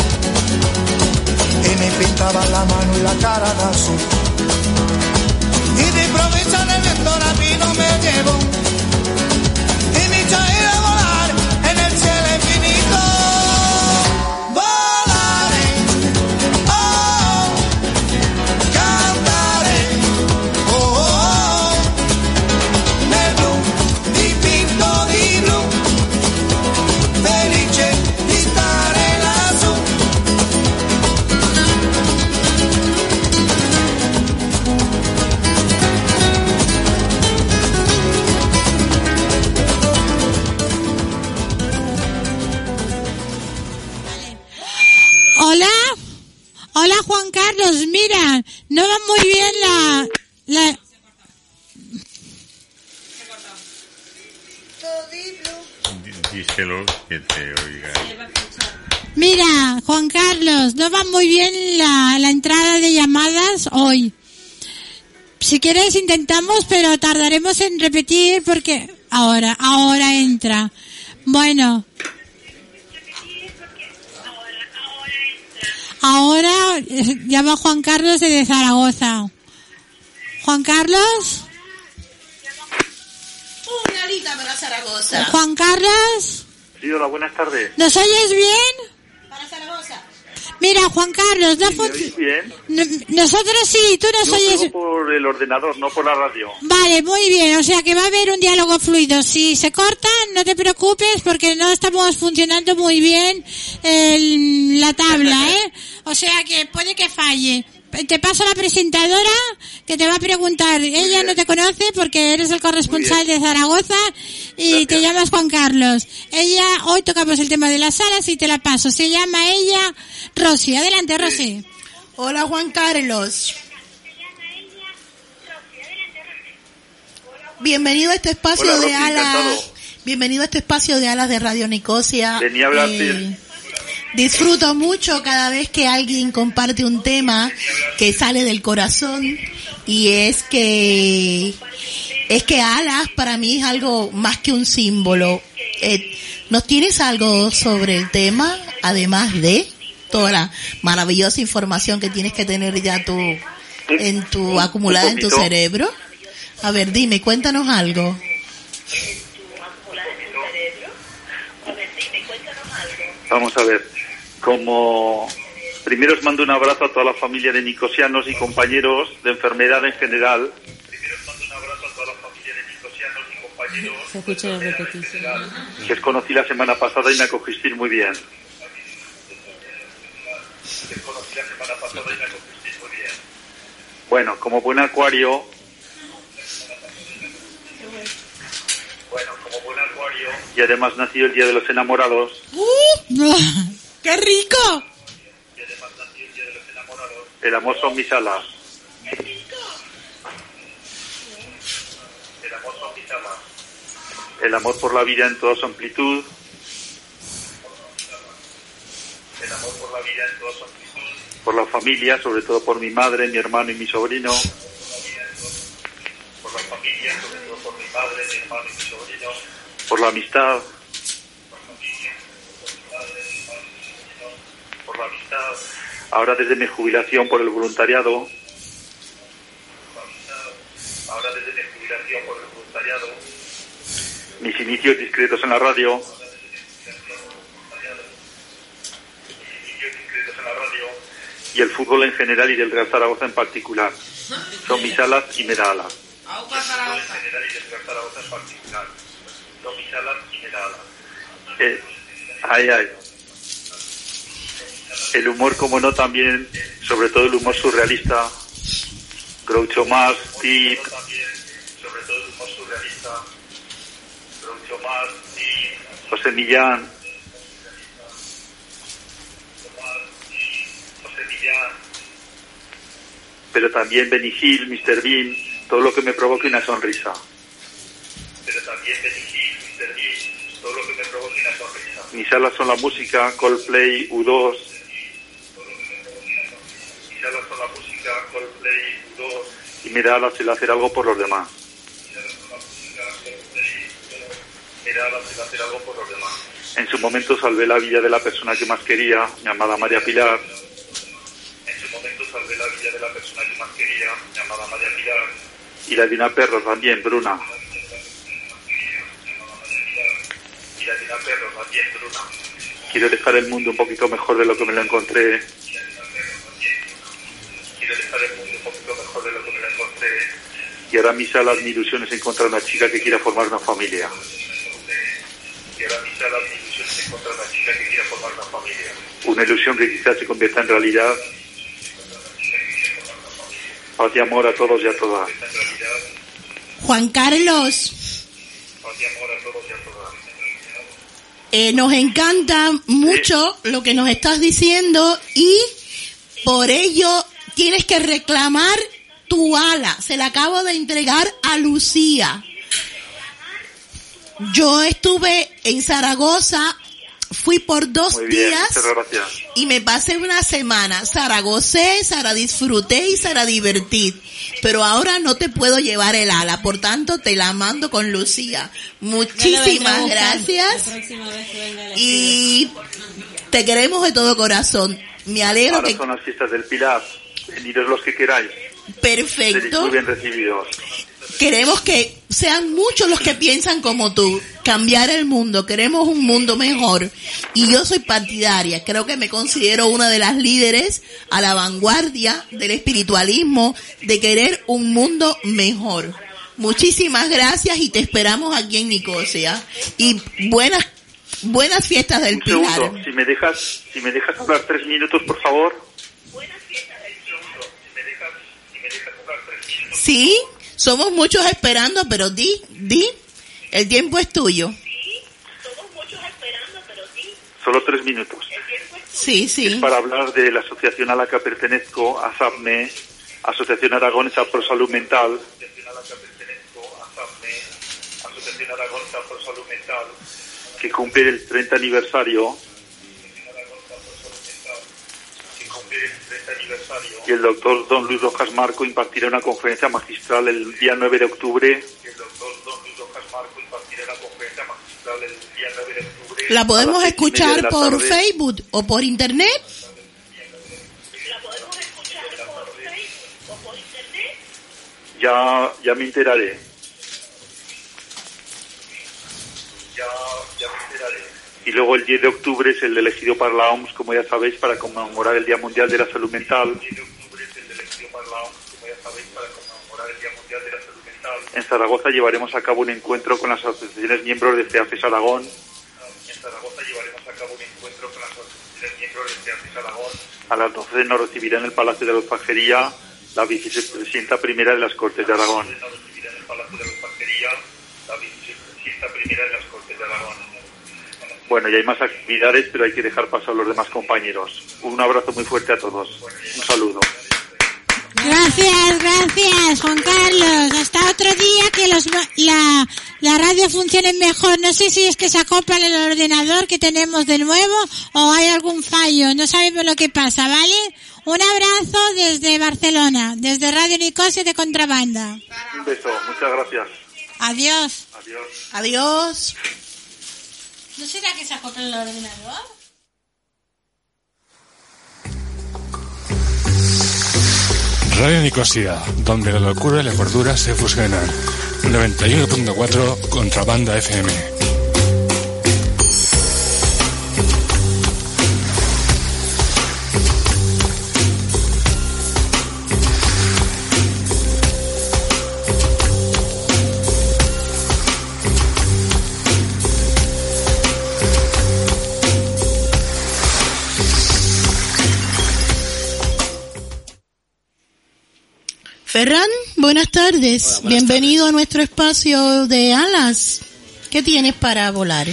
Me pintaba la mano y la cara de azul. Y de improviso en el viento a mí no me llevo. Y me hizo quieres intentamos, pero tardaremos en repetir porque ahora, ahora entra. Bueno. Ahora eh, llama Juan Carlos de Zaragoza. Juan Carlos, Una alita para Zaragoza. Juan Carlos, Sí, hola, buenas tardes. ¿nos oyes bien? Mira, Juan Carlos, no ¿Me fun- oís bien? Nosotros sí, tú nos Yo oyes. por el ordenador, no por la radio. Vale, muy bien, o sea que va a haber un diálogo fluido. Si se corta, no te preocupes porque no estamos funcionando muy bien el- la tabla, ¿eh? O sea que puede que falle. Te paso a la presentadora que te va a preguntar. Ella no te conoce porque eres el corresponsal de Zaragoza y te llamas Juan Carlos. Ella, hoy tocamos el tema de las salas y te la paso. Se llama ella Rosy. Adelante, Rosy. Hola Juan Carlos. Bienvenido a este espacio Hola, de Rosy, alas. encantado. Bienvenido a este espacio de alas de Radio Nicosia. Ni hablar, Eh, disfruto mucho cada vez que alguien comparte un tema que sale del corazón y es que es que alas para mí es algo más que un símbolo. Eh, ¿Nos tienes algo sobre el tema además de toda la maravillosa información que tienes que tener ya tú en tu acumulada en tu cerebro? A ver, dime, cuéntanos algo. Vamos a ver, como primero os mando un abrazo a toda la familia de nicosianos y compañeros de enfermedad en general. Se escucha la repetición. que os conocí la semana pasada y me acogisteis muy bien. Bueno, como buen acuario, y además nació el Día de los Enamorados, ¡Uh! ¡Qué rico! el amor son mis alas. El amor por la vida en toda su amplitud. El amor por la vida en toda su amplitud. Por la familia, sobre todo por mi madre, mi hermano y mi sobrino. Por la familia, sobre todo por mi madre, mi hermano y mi sobrino. Por la amistad. Ahora desde mi jubilación por el voluntariado. Ahora desde mi jubilación por el voluntariado. Mis inicios discretos en la radio. Y el fútbol en general y del Real Zaragoza en particular. Son mis alas y me da alas. Eh, ay, ay. El humor, como no, también, sobre todo el humor surrealista. Groucho Marx, Tip, José Millán. José Millán. Pero también Benny Hill, Mr. Bean, todo lo que me provoque una sonrisa. Pero también Benny Mr. Bean, todo lo que me provoque una sonrisa. Mis alas son la música, Coldplay, U2. Mis alas son la música, Coldplay, U2. Y me da alas el hacer algo por los demás. Me da alas el hacer algo por los demás. En su momento salvé la vida de la persona que más quería, mi amada María Pilar. En su momento salvé la vida de la persona que más quería, mi amada María Pilar. Y la de una perra también, Bruna. De Bruna. Quiero dejar el mundo un poquito mejor de lo que me lo encontré. Y ahora mi ilusión es encontrar una chica que quiera formar una familia. Y ahora mis alas, mi ilusión es encontrar una chica que quiera formar una familia. Una ilusión que quizás se convierta en realidad. Paz y amor a todos y a todas. Juan Carlos, Paz y amor a todos y a todas. eh, nos encanta mucho lo que nos estás diciendo y por ello tienes que reclamar tu ala. Se la acabo de entregar a Lucía. Yo estuve en Zaragoza, fui por dos Muy bien, días y me pasé una semana. Zaragocé, Sara disfruté y Sara divertí. Pero ahora no te puedo llevar el ala, por tanto te la mando con Lucía. Muchísimas gracias y te queremos de todo corazón. Me alegro Ahora que son del Pilar. Venidos los que queráis. Perfecto. muy bien recibidos. Queremos que sean muchos los que piensan como tú, cambiar el mundo, queremos un mundo mejor. Y yo soy partidaria, creo que me considero una de las líderes a la vanguardia del espiritualismo, de querer un mundo mejor. Muchísimas gracias y te esperamos aquí en Nicosia. Y buenas, buenas fiestas del Un Pilar. segundo, si me dejas, si me dejas hablar tres minutos, por favor. Sí, somos muchos esperando, pero di, di, el tiempo es tuyo. Solo tres minutos. Sí, sí. Es para hablar de la asociación a la que pertenezco, ASAPME, Asociación Aragonesa Pro Salud Mental. Que cumple el 30 aniversario. Conferencia magistral el día 9 de octubre. Y el doctor don Luis Rojas Marco impartirá una conferencia magistral el día 9 de octubre. ¿La podemos escuchar la por tarde. Facebook o por Internet? Ya, ya me enteraré. Ya, ya me enteraré. Y luego el 10 de octubre es el elegido para la OMS, como ya sabéis, para conmemorar el Día Mundial de la Salud Mental. En Zaragoza llevaremos a cabo un encuentro con las asociaciones miembros de CEAFES Aragón. En Zaragoza llevaremos a cabo un encuentro con las asociaciones miembros de CEAFES Aragón. A las 12 nos recibirá en el Palacio de la Alfajería la vicepresidenta primera de las Cortes de Aragón. Bueno, y hay más actividades, pero hay que dejar pasar a los demás compañeros. Un abrazo muy fuerte a todos. Un saludo. Gracias, gracias, Juan Carlos. Hasta otro día que los, la, la radio funcione mejor. No sé si es que se acopla el ordenador que tenemos de nuevo o hay algún fallo. No sabemos lo que pasa, ¿vale? Un abrazo desde Barcelona, desde Radio Nicosia de Contrabanda. Un beso. Muchas gracias. Adiós. Adiós. Adiós. ¿No será que se acopla el ordenador? Radio Nicosia, donde la locura y la cordura se fusionan. 91.4 Contrabanda FM. Ferran, buenas tardes. Bienvenido a nuestro espacio de alas. ¿Qué tienes para volar?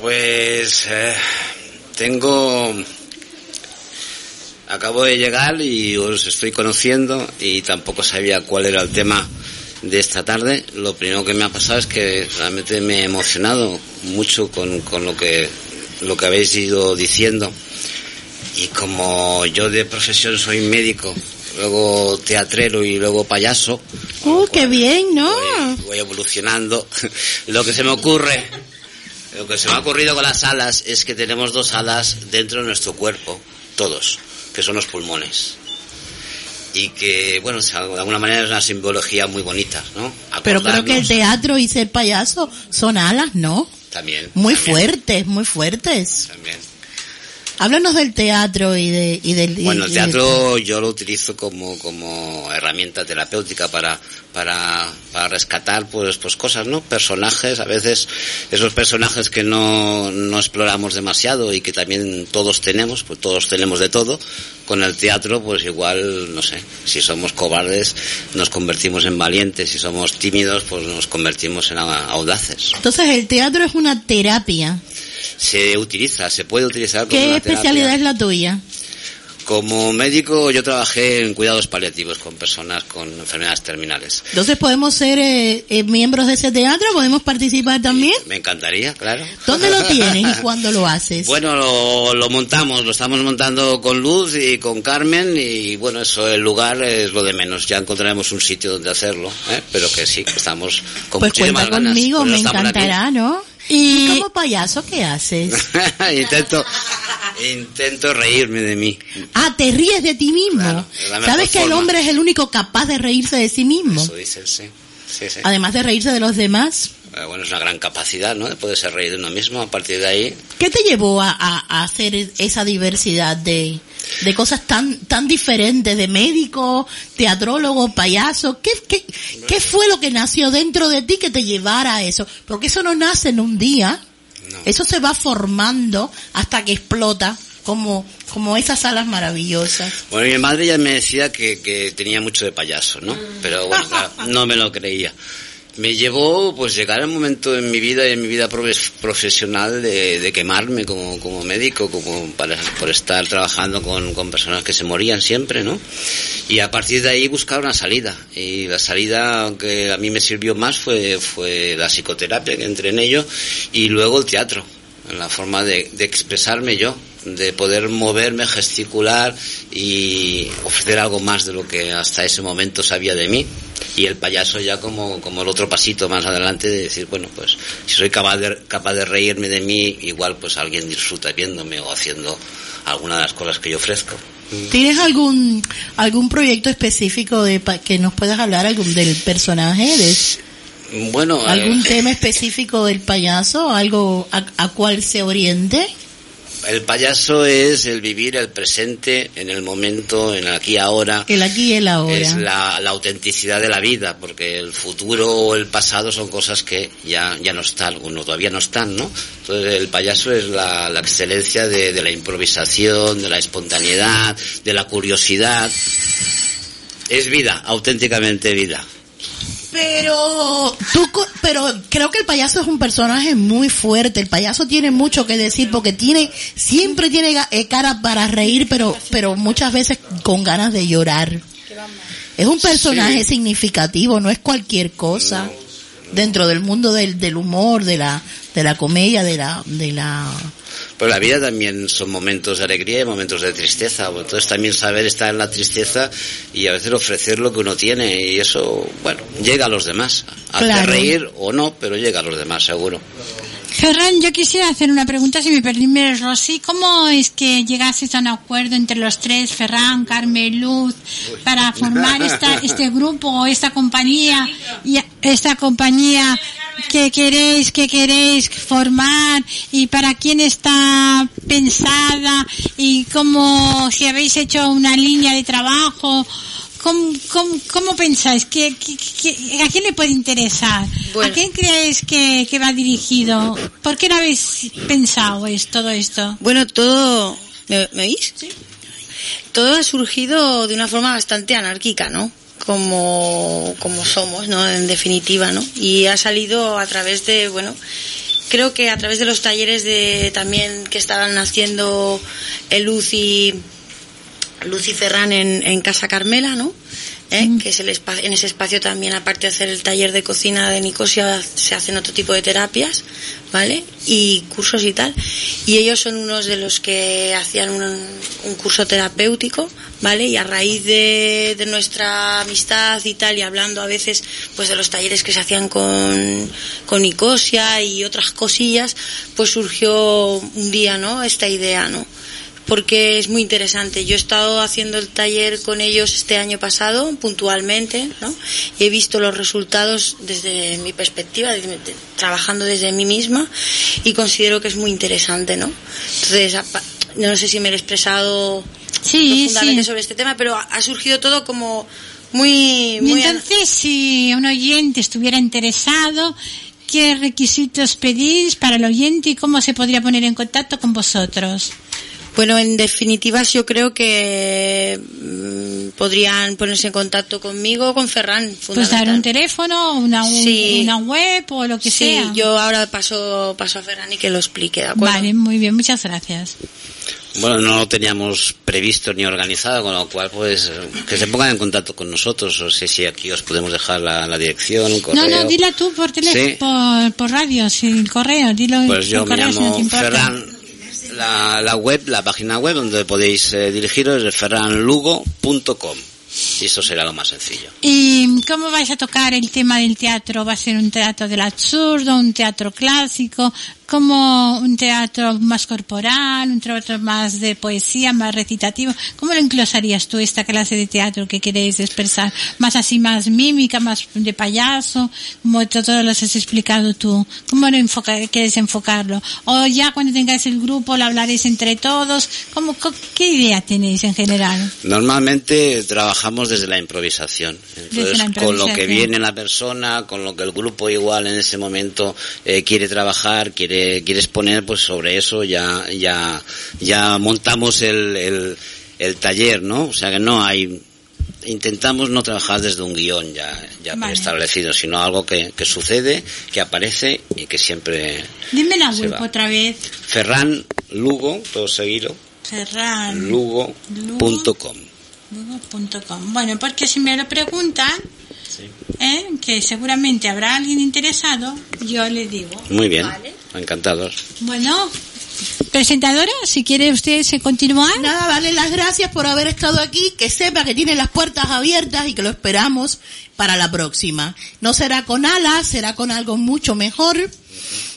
Pues eh, tengo... Acabo de llegar y os estoy conociendo y tampoco sabía cuál era el tema de esta tarde. Lo primero que me ha pasado es que realmente me he emocionado mucho con, con lo que lo que habéis ido diciendo. Y como yo de profesión soy médico, luego teatrero y luego payaso, ¡Uh, qué bien, ¿no? voy evolucionando lo que se me ocurre Lo que se me ha ocurrido con las alas es que tenemos dos alas dentro de nuestro cuerpo, todos, que son los pulmones. Y que, bueno, de alguna manera es una simbología muy bonita, ¿no? Pero creo que el Acordarnos teatro y ser payaso son alas, ¿no? También. Muy también, fuertes, muy fuertes. También. Háblanos del teatro y, de, y del... Bueno, el teatro yo lo utilizo como, como herramienta terapéutica para, para, para rescatar pues, pues cosas, ¿no? Personajes, a veces esos personajes que no, no exploramos demasiado y que también todos tenemos, pues todos tenemos de todo. Con el teatro, pues igual, no sé, si somos cobardes nos convertimos en valientes, si somos tímidos, pues nos convertimos en a- audaces. Entonces el teatro es una terapia. Se utiliza, se puede utilizar como ¿Qué especialidad es la tuya? Como médico yo trabajé en cuidados paliativos con personas con enfermedades terminales. Entonces podemos ser eh, eh, miembros de ese teatro, podemos participar también. Me encantaría, claro. ¿Dónde lo tienes y cuándo lo haces? Bueno, lo, lo montamos, lo estamos montando con Luz y con Carmen y bueno, eso, el lugar es lo de menos. Ya encontraremos un sitio donde hacerlo, ¿eh? pero que sí, que estamos con pues muchísimas cuenta ganas. conmigo, Por eso me encantará, ¿no? Y como payaso, ¿qué haces? intento, intento reírme de mí. Ah, te ríes de ti mismo. ¿Sabes que el hombre es el único capaz de reírse de sí mismo? Eso dicen, sí. Sí, sí. Además de reírse de los demás. Eh, Bueno, es una gran capacidad, ¿no? De poderse reír de uno mismo. A partir de ahí, ¿Qué te llevó a, a- a hacer esa diversidad de, de cosas tan tan diferentes, de médico, teatrólogo, payaso? ¿Qué, qué, ¿Qué fue lo que nació dentro de ti que te llevara a eso? Porque eso no nace en un día. Eso se va formando hasta que explota como, como esas alas maravillosas. Bueno, mi madre ya me decía que, que tenía mucho de payaso, ¿no? Pero bueno, claro, no me lo creía. Me llevó, pues, llegar el momento en mi vida y en mi vida profe- profesional de, quemarme como, como médico, como para, por estar trabajando con, con personas que se morían siempre, ¿no? Y a partir de ahí buscar una salida. Y la salida, aunque a mí me sirvió más, fue, fue la psicoterapia, que entré en ello, y luego el teatro, la forma de, de expresarme yo, de poder moverme, gesticular y ofrecer algo más de lo que hasta ese momento sabía de mí. Y el payaso ya como, como el otro pasito más adelante de decir, bueno, pues si soy capaz de, capaz de reírme de mí, igual pues alguien disfruta viéndome o haciendo alguna de las cosas que yo ofrezco. ¿Tienes algún algún proyecto específico de pa- que nos puedas hablar algún del personaje? De, Bueno, ¿Algún eh, tema específico del payaso? ¿Algo a, a cual se oriente? El payaso es el vivir el presente en el momento, en el aquí y ahora. El aquí y el ahora. Es la, la autenticidad de la vida, porque el futuro o el pasado son cosas que ya, ya no están, o no, todavía no están, ¿no? Entonces el payaso es la, la excelencia de, de la improvisación, de la espontaneidad, de la curiosidad. Es vida, auténticamente vida. Pero tú, pero creo que el payaso es un personaje muy fuerte. El payaso tiene mucho que decir porque tiene, siempre tiene eh, cara para reír, pero, pero muchas veces con ganas de llorar. Es un personaje significativo, no es cualquier cosa. Dentro del mundo del, del humor, de la, de la comedia, de la, de la, Pero la vida también son momentos de alegría y momentos de tristeza. Entonces también saber estar en la tristeza y a veces ofrecer lo que uno tiene. Y eso, bueno, llega a los demás. Hace Claro. reír o no, pero llega a los demás, seguro. Ferran, yo quisiera hacer una pregunta, si me permites, Rosy. ¿Cómo es que llegasteis a un acuerdo entre los tres, Ferran, Carmen, Luz, para formar esta, este grupo o esta compañía, y esta compañía que queréis, que queréis formar y para quién está pensada y cómo, si habéis hecho una línea de trabajo? ¿Cómo, cómo, cómo pensáis? ¿Qué, qué- qué- ¿A quién le puede interesar? ¿A quién creéis que, que va dirigido? ¿Por qué no habéis pensado es, todo esto? Bueno, todo... ¿Me, me oís? Todo ha surgido de una forma bastante anárquica, ¿no? Como, como somos, ¿no? En definitiva, ¿no? Y ha salido a través de, bueno, creo que a través de los talleres de también que estaban haciendo el y, Lucy Ferran en, en Casa Carmela, ¿no? ¿Eh? Que es el espacio, en ese espacio también, aparte de hacer el taller de cocina de Nicosia, se hacen otro tipo de terapias, ¿vale? Y cursos y tal. Y ellos son unos de los que hacían un, un curso terapéutico, ¿vale? Y a raíz de, de nuestra amistad y tal, y hablando a veces, pues de los talleres que se hacían con, con Nicosia y otras cosillas, pues surgió un día, ¿no? Esta idea, ¿no? Porque es muy interesante. Yo he estado haciendo el taller con ellos este año pasado, puntualmente, ¿no? Y he visto los resultados desde mi perspectiva, de- de- trabajando desde mí misma, y considero que es muy interesante, ¿no? Entonces, no sé si me he expresado Sí, profundamente sí. sobre este tema, pero ha- surgido todo como muy... Y muy entonces, si un oyente estuviera interesado, ¿qué requisitos pedís para el oyente y cómo se podría poner en contacto con vosotros? Bueno, en definitivas yo creo que mm, podrían ponerse en contacto conmigo o con Ferran. Pues dar un teléfono, una, un- Sí. una web o lo que sí, sea. yo ahora paso, paso a Ferran y que lo explique, ¿de acuerdo? Vale, muy bien, muchas gracias. Bueno, no lo teníamos previsto ni organizado, con lo cual, pues, que se pongan en contacto con nosotros. O sé si aquí os podemos dejar la, la dirección, un correo. No, no, dila tú por teléfono, Sí. por, por radio, sin correo, dilo Pues yo me correo si no llamo. Ferran. La, web, la página web donde podéis eh, dirigiros es ferranlugo.com. Y eso será lo más sencillo. ¿Y cómo vais a tocar el tema del teatro? ¿Va a ser un teatro del absurdo, un teatro clásico, como un teatro más corporal, un teatro más de poesía, más recitativo? ¿Cómo lo enclosarías tú esta clase de teatro que queréis expresar? ¿Más así, más mímica, más de payaso? Como to- todo lo has explicado tú. ¿Cómo lo enfoca, quieres enfocarlo? ¿O ya cuando tengáis el grupo lo hablaréis entre todos? ¿Cómo, ¿Qué idea tenéis en general? Normalmente trabajamos desde la improvisación. Entonces, la con lo que viene la persona, con lo que el grupo igual en ese momento eh, quiere trabajar, quiere, quiere exponer, pues sobre eso ya, ya, ya montamos el, el, el taller, ¿no? O sea que no hay, intentamos no trabajar desde un guion ya, ya Vale. preestablecido, sino algo que, que sucede, que aparece y que siempre Dime la va. otra vez. Ferran Lugo, todo seguido, Ferran. lugo.com. Lugo.com. Bueno, porque si me lo preguntan, ¿eh? que seguramente habrá alguien interesado, yo le digo. Muy bien, encantados. Bueno, presentadora, si quiere usted se continuar. Nada, darle las gracias por haber estado aquí, que sepa que tiene las puertas abiertas y que lo esperamos para la próxima. No será con alas, será con algo mucho mejor,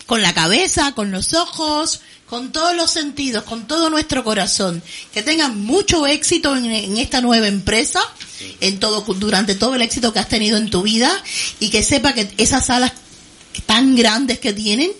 con la cabeza, con los ojos, con todos los sentidos, con todo nuestro corazón. Que tengan mucho éxito en, en esta nueva empresa, en todo, durante todo el éxito que has tenido en tu vida y que sepa que esas alas tan grandes que tienen,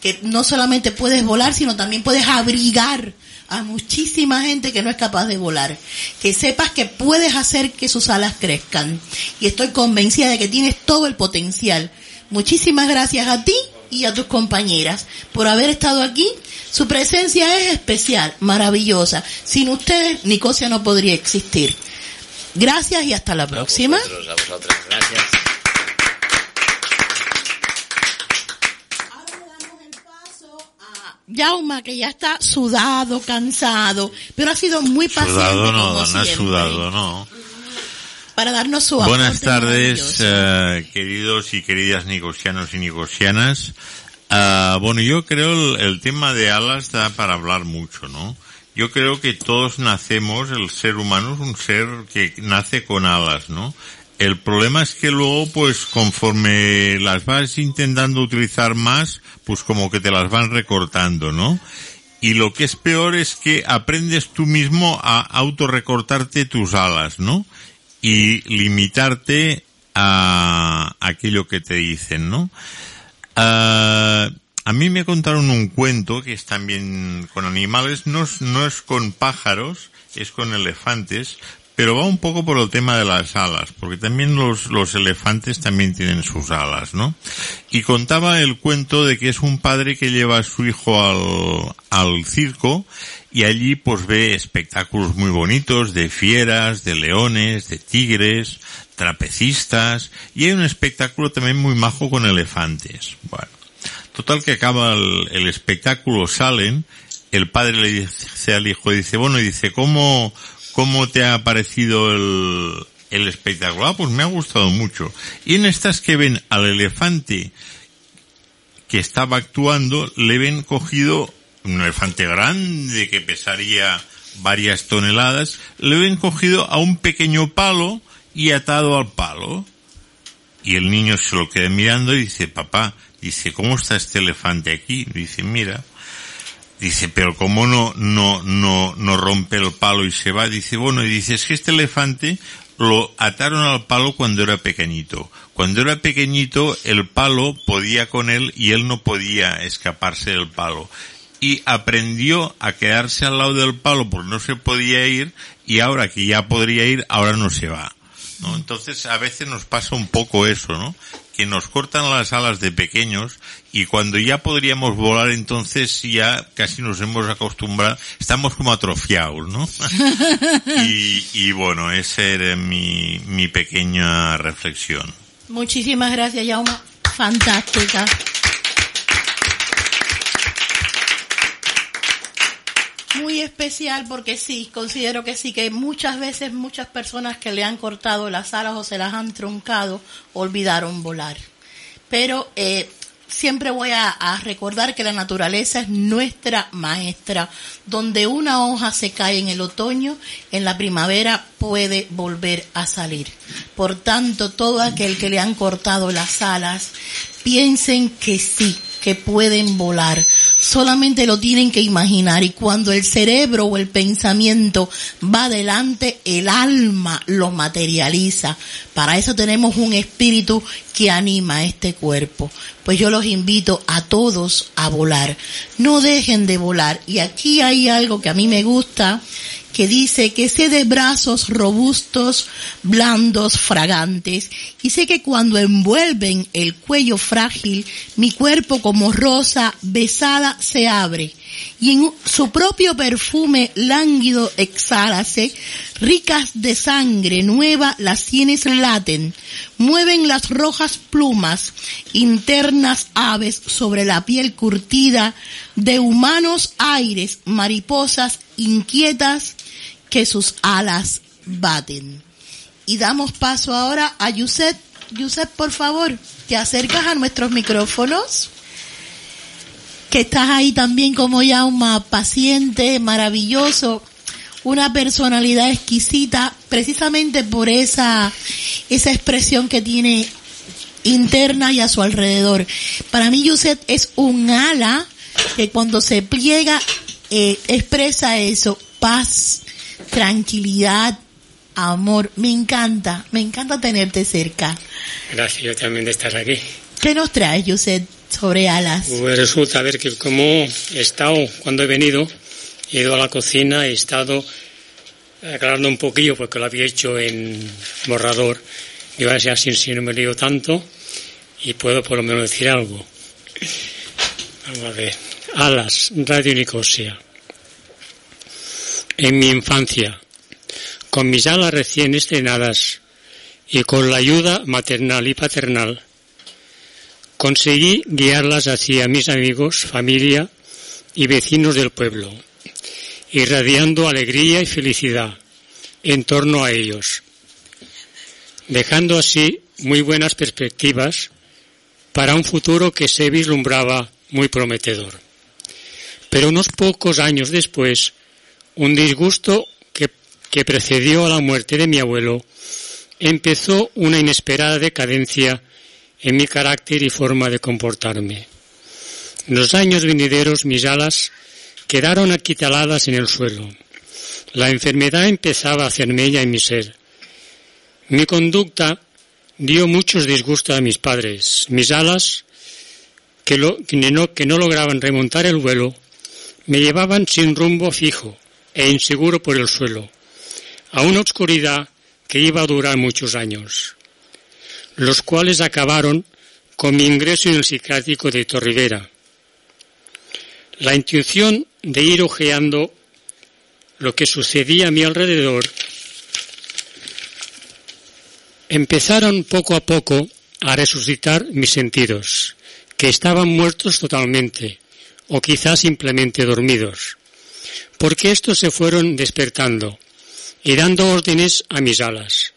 que no solamente puedes volar, sino también puedes abrigar a muchísima gente que no es capaz de volar. Que sepas que puedes hacer que sus alas crezcan. Y estoy convencida de que tienes todo el potencial. Muchísimas gracias a ti y a tus compañeras por haber estado aquí. Su presencia es especial, maravillosa. Sin ustedes, Nicosia no podría existir. Gracias y hasta la próxima. A vosotras, gracias. Jauma, que ya está sudado, cansado, pero ha sido muy paciente Sudado no, como no ha siempre, sudado, no. Para darnos su Buenas aporte tardes, eh, queridos y queridas nicosianos y nicosianas. Ah, bueno, yo creo el, el tema de alas da para hablar mucho, ¿no? Yo creo que todos nacemos, el ser humano es un ser que nace con alas, ¿no? El problema es que luego, pues, conforme las vas intentando utilizar más, pues como que te las van recortando, ¿no? Y lo que es peor es que aprendes tú mismo a autorrecortarte tus alas, ¿no? Y limitarte a aquello que te dicen, ¿no? Ah, a mí me contaron un cuento que es también con animales, no es, no es con pájaros, es con elefantes, pero va un poco por el tema de las alas, porque también los, los elefantes también tienen sus alas, ¿no? Y contaba el cuento de que es un padre que lleva a su hijo al, al circo y allí pues ve espectáculos muy bonitos de fieras, de leones, de tigres, trapecistas y hay un espectáculo también muy majo con elefantes. Bueno, total que acaba el, el espectáculo, salen, el padre le dice al hijo, dice, bueno, y dice, ¿cómo, ¿cómo te ha parecido el, el espectáculo? Ah, pues me ha gustado mucho. Y en estas que ven al elefante que estaba actuando, le ven cogido un elefante grande que pesaría varias toneladas, le ven cogido a un pequeño palo y atado al palo. Y el niño se lo queda mirando y dice, papá, dice, ¿cómo está este elefante aquí? Dice, mira. Dice, pero ¿cómo no, no, no, no rompe el palo y se va? Dice, bueno, y dice, es que este elefante lo ataron al palo cuando era pequeñito. Cuando era pequeñito, el palo podía con él y él no podía escaparse del palo. Y aprendió a quedarse al lado del palo porque no se podía ir y ahora que ya podría ir, ahora no se va. ¿no? Entonces a veces nos pasa un poco eso, ¿no? Que nos cortan las alas de pequeños y cuando ya podríamos volar entonces ya casi nos hemos acostumbrado, estamos como atrofiados, ¿no? y, y bueno, esa era mi, mi pequeña reflexión. Muchísimas gracias, Yauma. Fantástica. Especial porque sí, considero que sí, que muchas veces muchas personas que le han cortado las alas o se las han truncado olvidaron volar. Pero eh, siempre voy a, a recordar que la naturaleza es nuestra maestra. Donde una hoja se cae en el otoño, en la primavera puede volver a salir. Por tanto, todo aquel que le han cortado las alas, piensen que sí, que pueden volar. Solamente lo tienen que imaginar y cuando el cerebro o el pensamiento va adelante, el alma lo materializa. Para eso tenemos un espíritu que anima este cuerpo. Pues yo los invito a todos a volar. No dejen de volar. Y aquí hay algo que a mí me gusta que dice que sé de brazos robustos, blandos, fragantes, y sé que cuando envuelven el cuello frágil, mi cuerpo como rosa besada se abre, y en su propio perfume lánguido exhálase, ricas de sangre nueva las sienes laten, mueven las rojas plumas, internas aves sobre la piel curtida, de humanos aires, mariposas inquietas, que sus alas baten. Y damos paso ahora a Yuset. Yuset, por favor, te acercas a nuestros micrófonos. Que estás ahí también como ya un paciente, maravilloso, una personalidad exquisita, precisamente por esa, esa expresión que tiene interna y a su alrededor. Para mí Yuset es un ala que cuando se pliega eh, expresa eso, paz, tranquilidad, amor. Me encanta, me encanta tenerte cerca. Gracias, yo también de estar aquí. ¿Qué nos traes, José, sobre alas? Pues resulta, a ver, que como he estado, cuando he venido, he ido a la cocina, he estado aclarando un poquillo porque lo había hecho en borrador. Y a ver así, si no me lío tanto y puedo por lo menos decir algo. Vamos a ver. Alas, Radio Nicosia en mi infancia, con mis alas recién estrenadas y con la ayuda maternal y paternal, conseguí guiarlas hacia mis amigos, familia y vecinos del pueblo, irradiando alegría y felicidad en torno a ellos, dejando así muy buenas perspectivas para un futuro que se vislumbraba muy prometedor. Pero unos pocos años después, un disgusto que, precedió a la muerte de mi abuelo empezó una inesperada decadencia en mi carácter y forma de comportarme. Los años venideros mis alas quedaron aquitaladas en el suelo. La enfermedad empezaba a hacer mella en mi ser. Mi conducta dio muchos disgustos a mis padres. Mis alas, que no lograban remontar el vuelo, me llevaban sin rumbo fijo, e inseguro por el suelo, a una oscuridad que iba a durar muchos años, los cuales acabaron con mi ingreso en el psiquiátrico de Torrivera. La intuición de ir ojeando lo que sucedía a mi alrededor empezaron poco a poco a resucitar mis sentidos, que estaban muertos totalmente, o quizás simplemente dormidos porque estos se fueron despertando y dando órdenes a mis alas,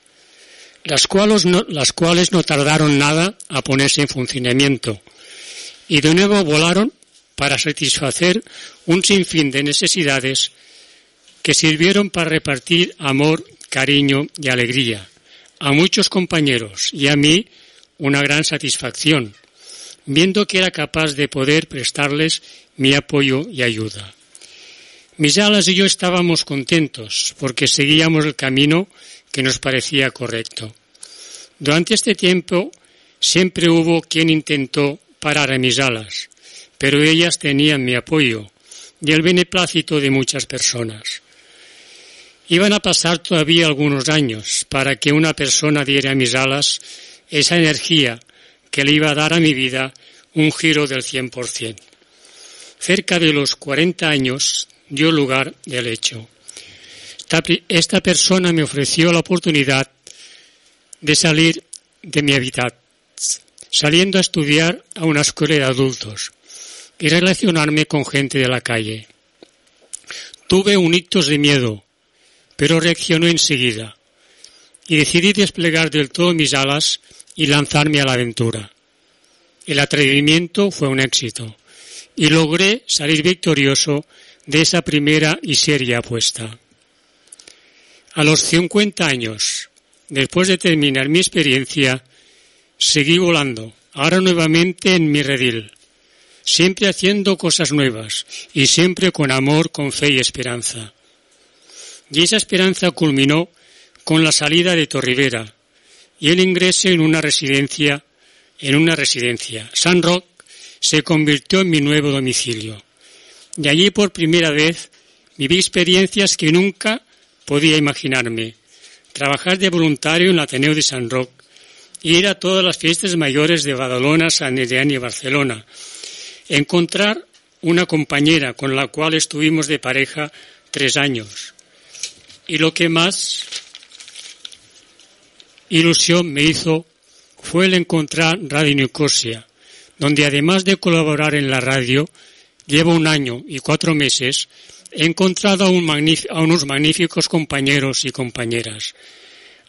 las cuales no, las cuales no tardaron nada a ponerse en funcionamiento y de nuevo volaron para satisfacer un sinfín de necesidades que sirvieron para repartir amor, cariño y alegría a muchos compañeros y a mí una gran satisfacción, viendo que era capaz de poder prestarles mi apoyo y ayuda. Mis alas y yo estábamos contentos porque seguíamos el camino que nos parecía correcto. Durante este tiempo siempre hubo quien intentó parar a mis alas, pero ellas tenían mi apoyo y el beneplácito de muchas personas. Iban a pasar todavía algunos años para que una persona diera a mis alas esa energía que le iba a dar a mi vida un giro del 100%. Cerca de los 40 años dio lugar del hecho. Esta, persona me ofreció la oportunidad de salir de mi hábitat, saliendo a estudiar a una escuela de adultos y relacionarme con gente de la calle. Tuve un ictus de miedo, pero reaccionó enseguida y decidí desplegar del todo mis alas y lanzarme a la aventura. El atrevimiento fue un éxito y logré salir victorioso de esa primera y seria apuesta. A los 50 años, después de terminar mi experiencia, seguí volando, ahora nuevamente en mi redil, siempre haciendo cosas nuevas y siempre con amor, con fe y esperanza. Y esa esperanza culminó con la salida de Torrivera y el ingreso en una residencia, en una residencia. San Roque se convirtió en mi nuevo domicilio. Y allí por primera vez viví experiencias que nunca podía imaginarme. Trabajar de voluntario en el Ateneo de San Roque, ir a todas las fiestas mayores de Badalona, San Adrián y Barcelona, encontrar una compañera con la cual estuvimos de pareja tres años. Y lo que más ilusión me hizo fue el encontrar Radio Nicosia, donde además de colaborar en la radio, llevo un año y cuatro meses, he encontrado a, un a unos magníficos compañeros y compañeras.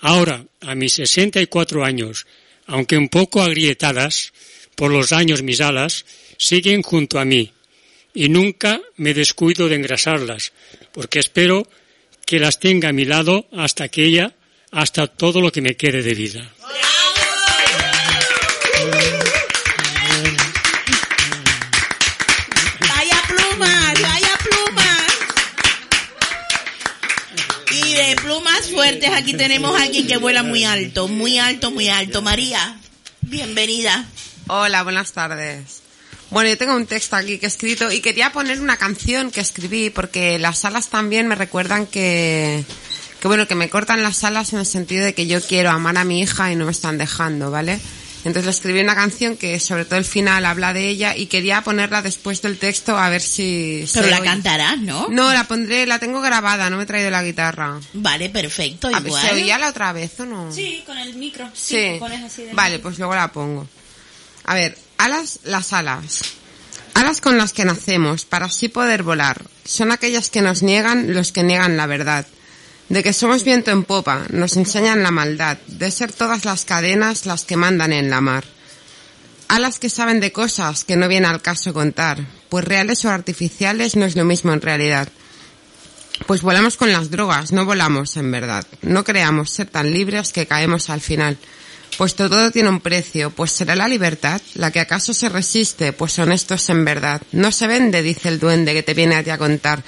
Ahora, a mis 64 años, aunque un poco agrietadas por los años mis alas, siguen junto a mí y nunca me descuido de engrasarlas, porque espero que las tenga a mi lado hasta que ella, hasta todo lo que me quede de vida. Plumas fuertes aquí tenemos a alguien que vuela muy alto, muy alto, muy alto. María, bienvenida. Hola, buenas tardes. Bueno, yo tengo un texto aquí que he escrito y quería poner una canción que escribí porque las alas también me recuerdan que, que bueno, que me cortan las alas en el sentido de que yo quiero amar a mi hija y no me están dejando, ¿vale? Entonces le escribí una canción que sobre todo el final habla de ella y quería ponerla después del texto a ver si... Pero se la oye. cantarás, ¿no? No, la pondré, la tengo grabada, no me he traído la guitarra. Vale, perfecto, A ver, igual. ¿se oía la otra vez o no? Sí, con el micro. Sí, Sí. lo pones así de Vale, pues luego la pongo. A ver, alas, las alas. Alas con las que nacemos para así poder volar. Son aquellas que nos niegan los que niegan la verdad. De que somos viento en popa, nos enseñan la maldad. De ser todas las cadenas las que mandan en la mar. Alas que saben de cosas que no viene al caso contar. Pues reales o artificiales no es lo mismo en realidad. Pues volamos con las drogas, no volamos en verdad. No creamos ser tan libres que caemos al final. Puesto todo tiene un precio, pues será la libertad la que acaso se resiste, pues honesto es en verdad. No se vende, dice el duende que te viene a ti a contar,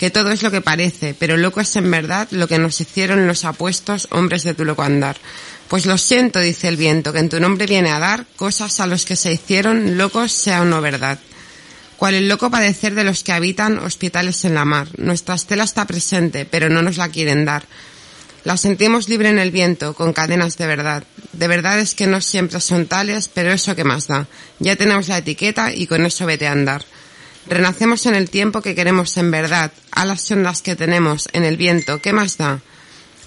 que todo es lo que parece, pero loco es en verdad lo que nos hicieron los apuestos hombres de tu loco andar. Pues lo siento, dice el viento, que en tu nombre viene a dar cosas a los que se hicieron locos sea o no verdad. Cual el loco padecer de los que habitan hospitales en la mar. Nuestra estela está presente, pero no nos la quieren dar. La sentimos libre en el viento, con cadenas de verdad. De verdad es que no siempre son tales, pero eso que más da. Ya tenemos la etiqueta y con eso vete a andar. Renacemos en el tiempo que queremos en verdad. Alas son las que tenemos en el viento, ¿qué más da?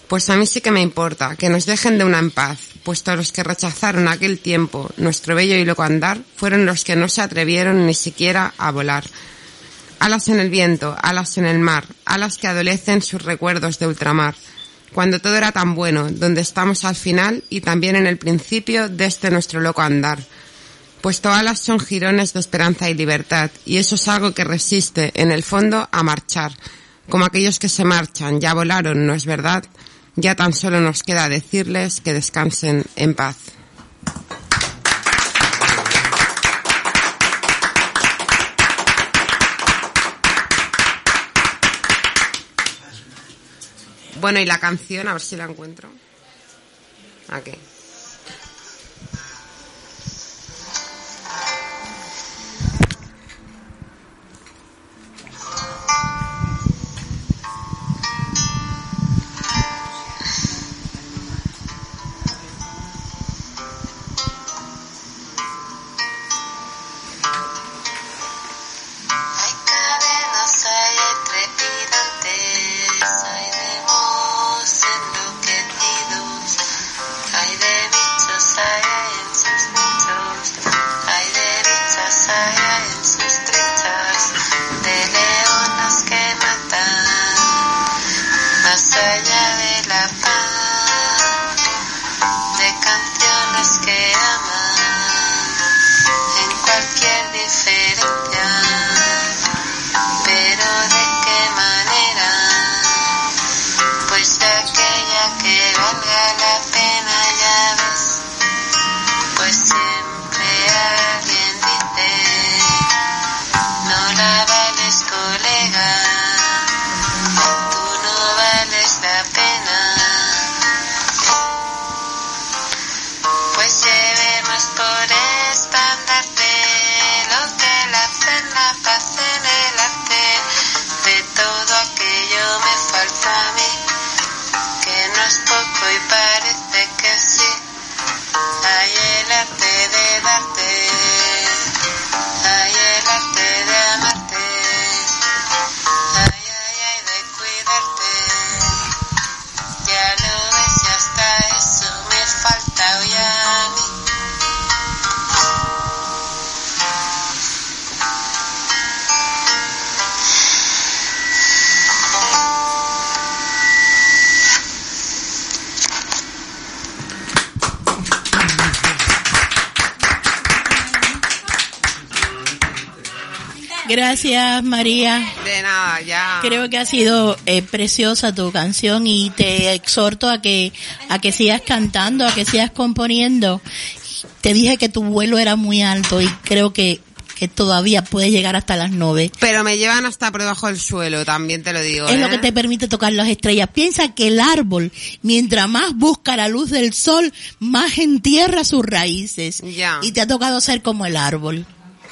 Pues a mí sí que me importa, que nos dejen de una en paz, puesto los que rechazaron aquel tiempo, nuestro bello y loco andar, fueron los que no se atrevieron ni siquiera a volar. Alas en el viento, alas en el mar, alas que adolecen sus recuerdos de ultramar. cuando todo era tan bueno, donde estamos al final y también en el principio de este nuestro loco andar. Pues todas las son jirones de esperanza y libertad, y eso es algo que resiste, en el fondo, a marchar, como aquellos que se marchan, ya volaron, ¿no es verdad? Ya tan solo nos queda decirles que descansen en paz. Bueno, y la canción, a ver si la encuentro. Aquí. Que aman, en cualquier diferencia. Hay el arte de darte hay el arte de amarte Gracias, María. De nada, ya. Creo que ha sido eh, preciosa tu canción y te exhorto a que a que sigas cantando, a que sigas componiendo. Te dije que tu vuelo era muy alto y creo que que todavía puedes llegar hasta las nubes. Pero me llevan hasta por debajo del suelo, también te lo digo. Es lo ¿eh? que te permite tocar las estrellas. Piensa que el árbol, mientras más busca la luz del sol, más entierra sus raíces. Ya. Y te ha tocado ser como el árbol.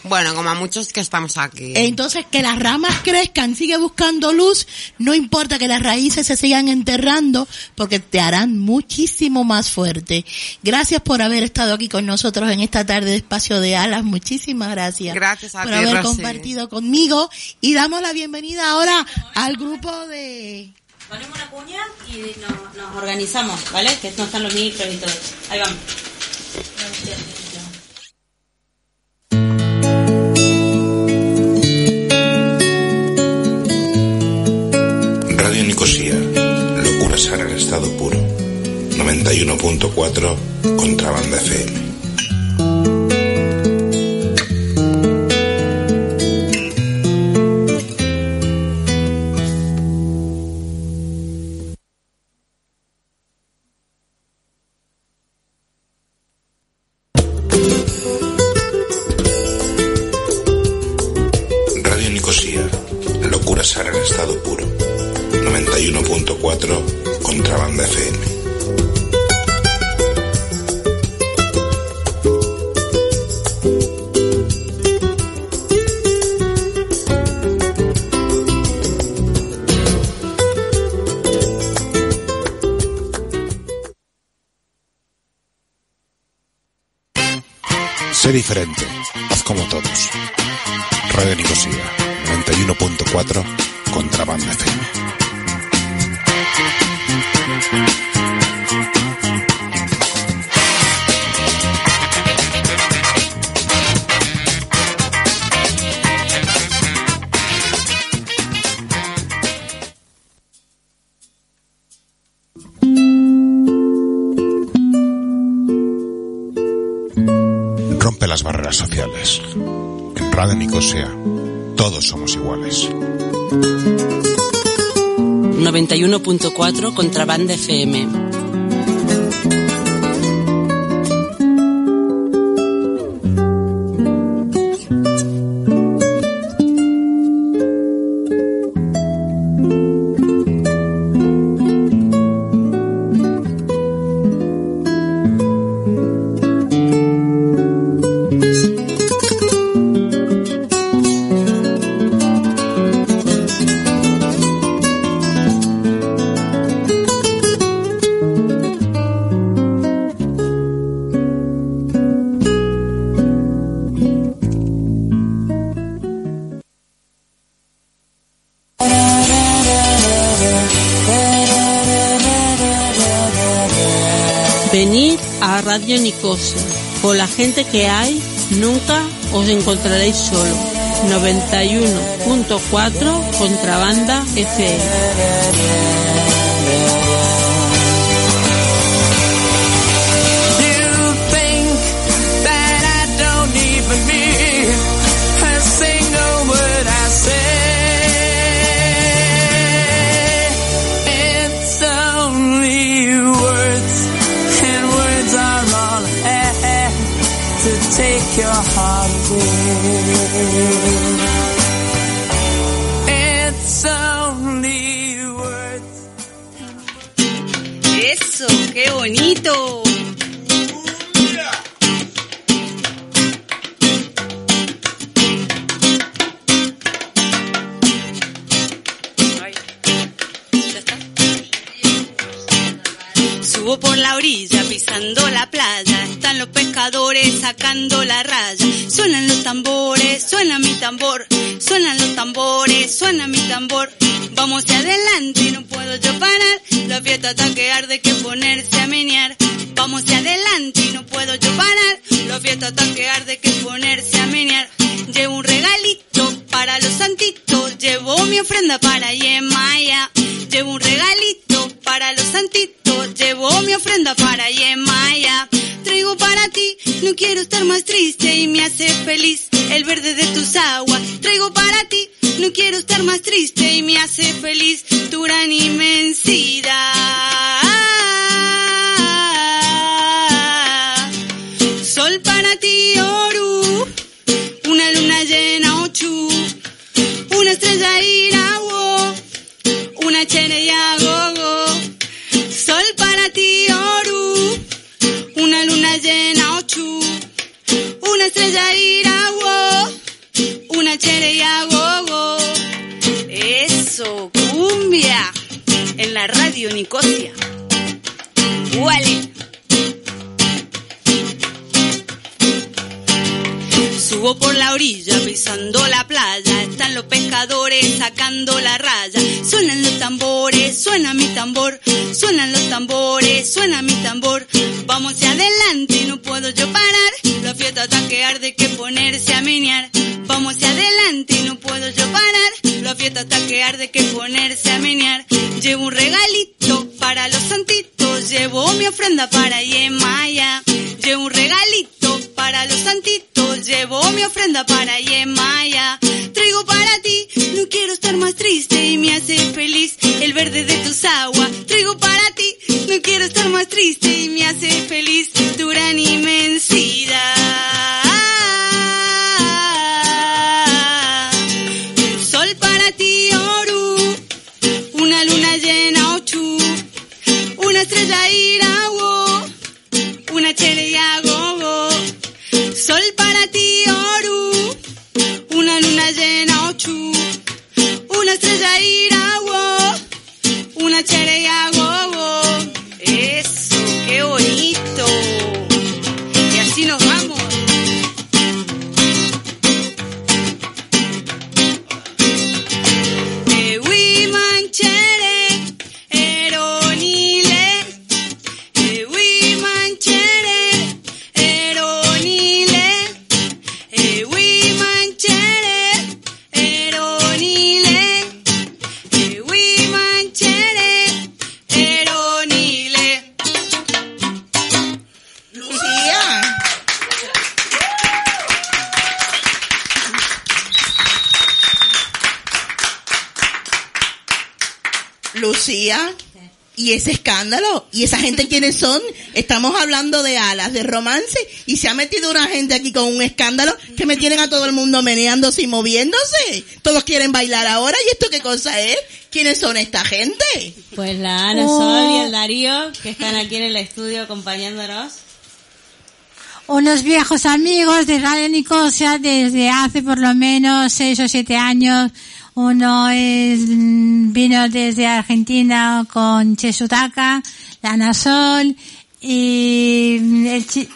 Bueno, como a muchos que estamos aquí. Entonces, que las ramas crezcan, sigue buscando luz, no importa que las raíces se sigan enterrando, porque te harán muchísimo más fuerte. Gracias por haber estado aquí con nosotros en esta tarde de Espacio de Alas, muchísimas gracias. Gracias a por ti, haber Rosy. compartido conmigo y damos la bienvenida ahora al grupo de... Ponemos una cuña y nos, nos organizamos, ¿vale? Que no están los micros y todo. Ahí vamos. Radio Nicosía, locura sana en estado puro. 91.4 Contrabanda FM. Somos iguales. 91.4 Contrabanda FM. Nicosia. Con la gente que hay, nunca os encontraréis solo. 91.4 Contrabanda FM. Heart away. It's only words. Eso, qué bonito. Subo por la orilla pisando la playa, los pescadores sacando la raya. Suenan los tambores, suena mi tambor, suenan los tambores, suena mi tambor. Vamos hacia adelante, no puedo yo parar, la fiesta está que arde que ponerse a menear. Vamos hacia adelante, no puedo yo parar, la fiesta está que arde que ponerse a menear. Llevo un regalito para los santitos, llevo mi ofrenda para Yemaya. Llevo un regalito para los santitos, llevo mi ofrenda para Yemaya. Traigo para ti, no quiero estar más triste y me hace feliz el verde de tus aguas. Traigo para ti, no quiero estar más triste y me hace feliz tu gran inmensidad. Estrella irawo, una chereya gogo. Eso, cumbia, en la radio Nicosia. Wale. Subo por la orilla pisando la playa, están los pescadores sacando la raya. Suenan los tambores, suena mi tambor, suenan los tambores, suena mi tambor. Vamos hacia adelante, no puedo yo parar, la fiesta está que arde que ponerse a menear. Vamos hacia adelante, no puedo yo parar, la fiesta está que arde que ponerse a menear. Llevo un regalito para los santitos, llevo mi ofrenda para Yemaya. Llevo un regalito para los santitos, llevo mi ofrenda para Yemaya. Traigo para ti, no quiero estar más triste y me hace feliz el verde de tus aguas. Traigo para ti, no quiero estar más triste y me hace feliz tu gran inmensidad. Una Lucía, ¿y ese escándalo? ¿Y esa gente quiénes son? Estamos hablando de alas, de romance, y se ha metido una gente aquí con un escándalo que me tienen a todo el mundo meneándose y moviéndose. Todos quieren bailar ahora, ¿y esto qué cosa es? ¿Quiénes son esta gente? Pues la Ana Oh. Sol y el Darío, que están aquí en el estudio acompañándonos. unos viejos amigos de Radio Nicosia desde hace por lo menos seis o siete años. Uno es, mm, vino desde Argentina con Chesutaka, la Ana Sol, y mm, el chi-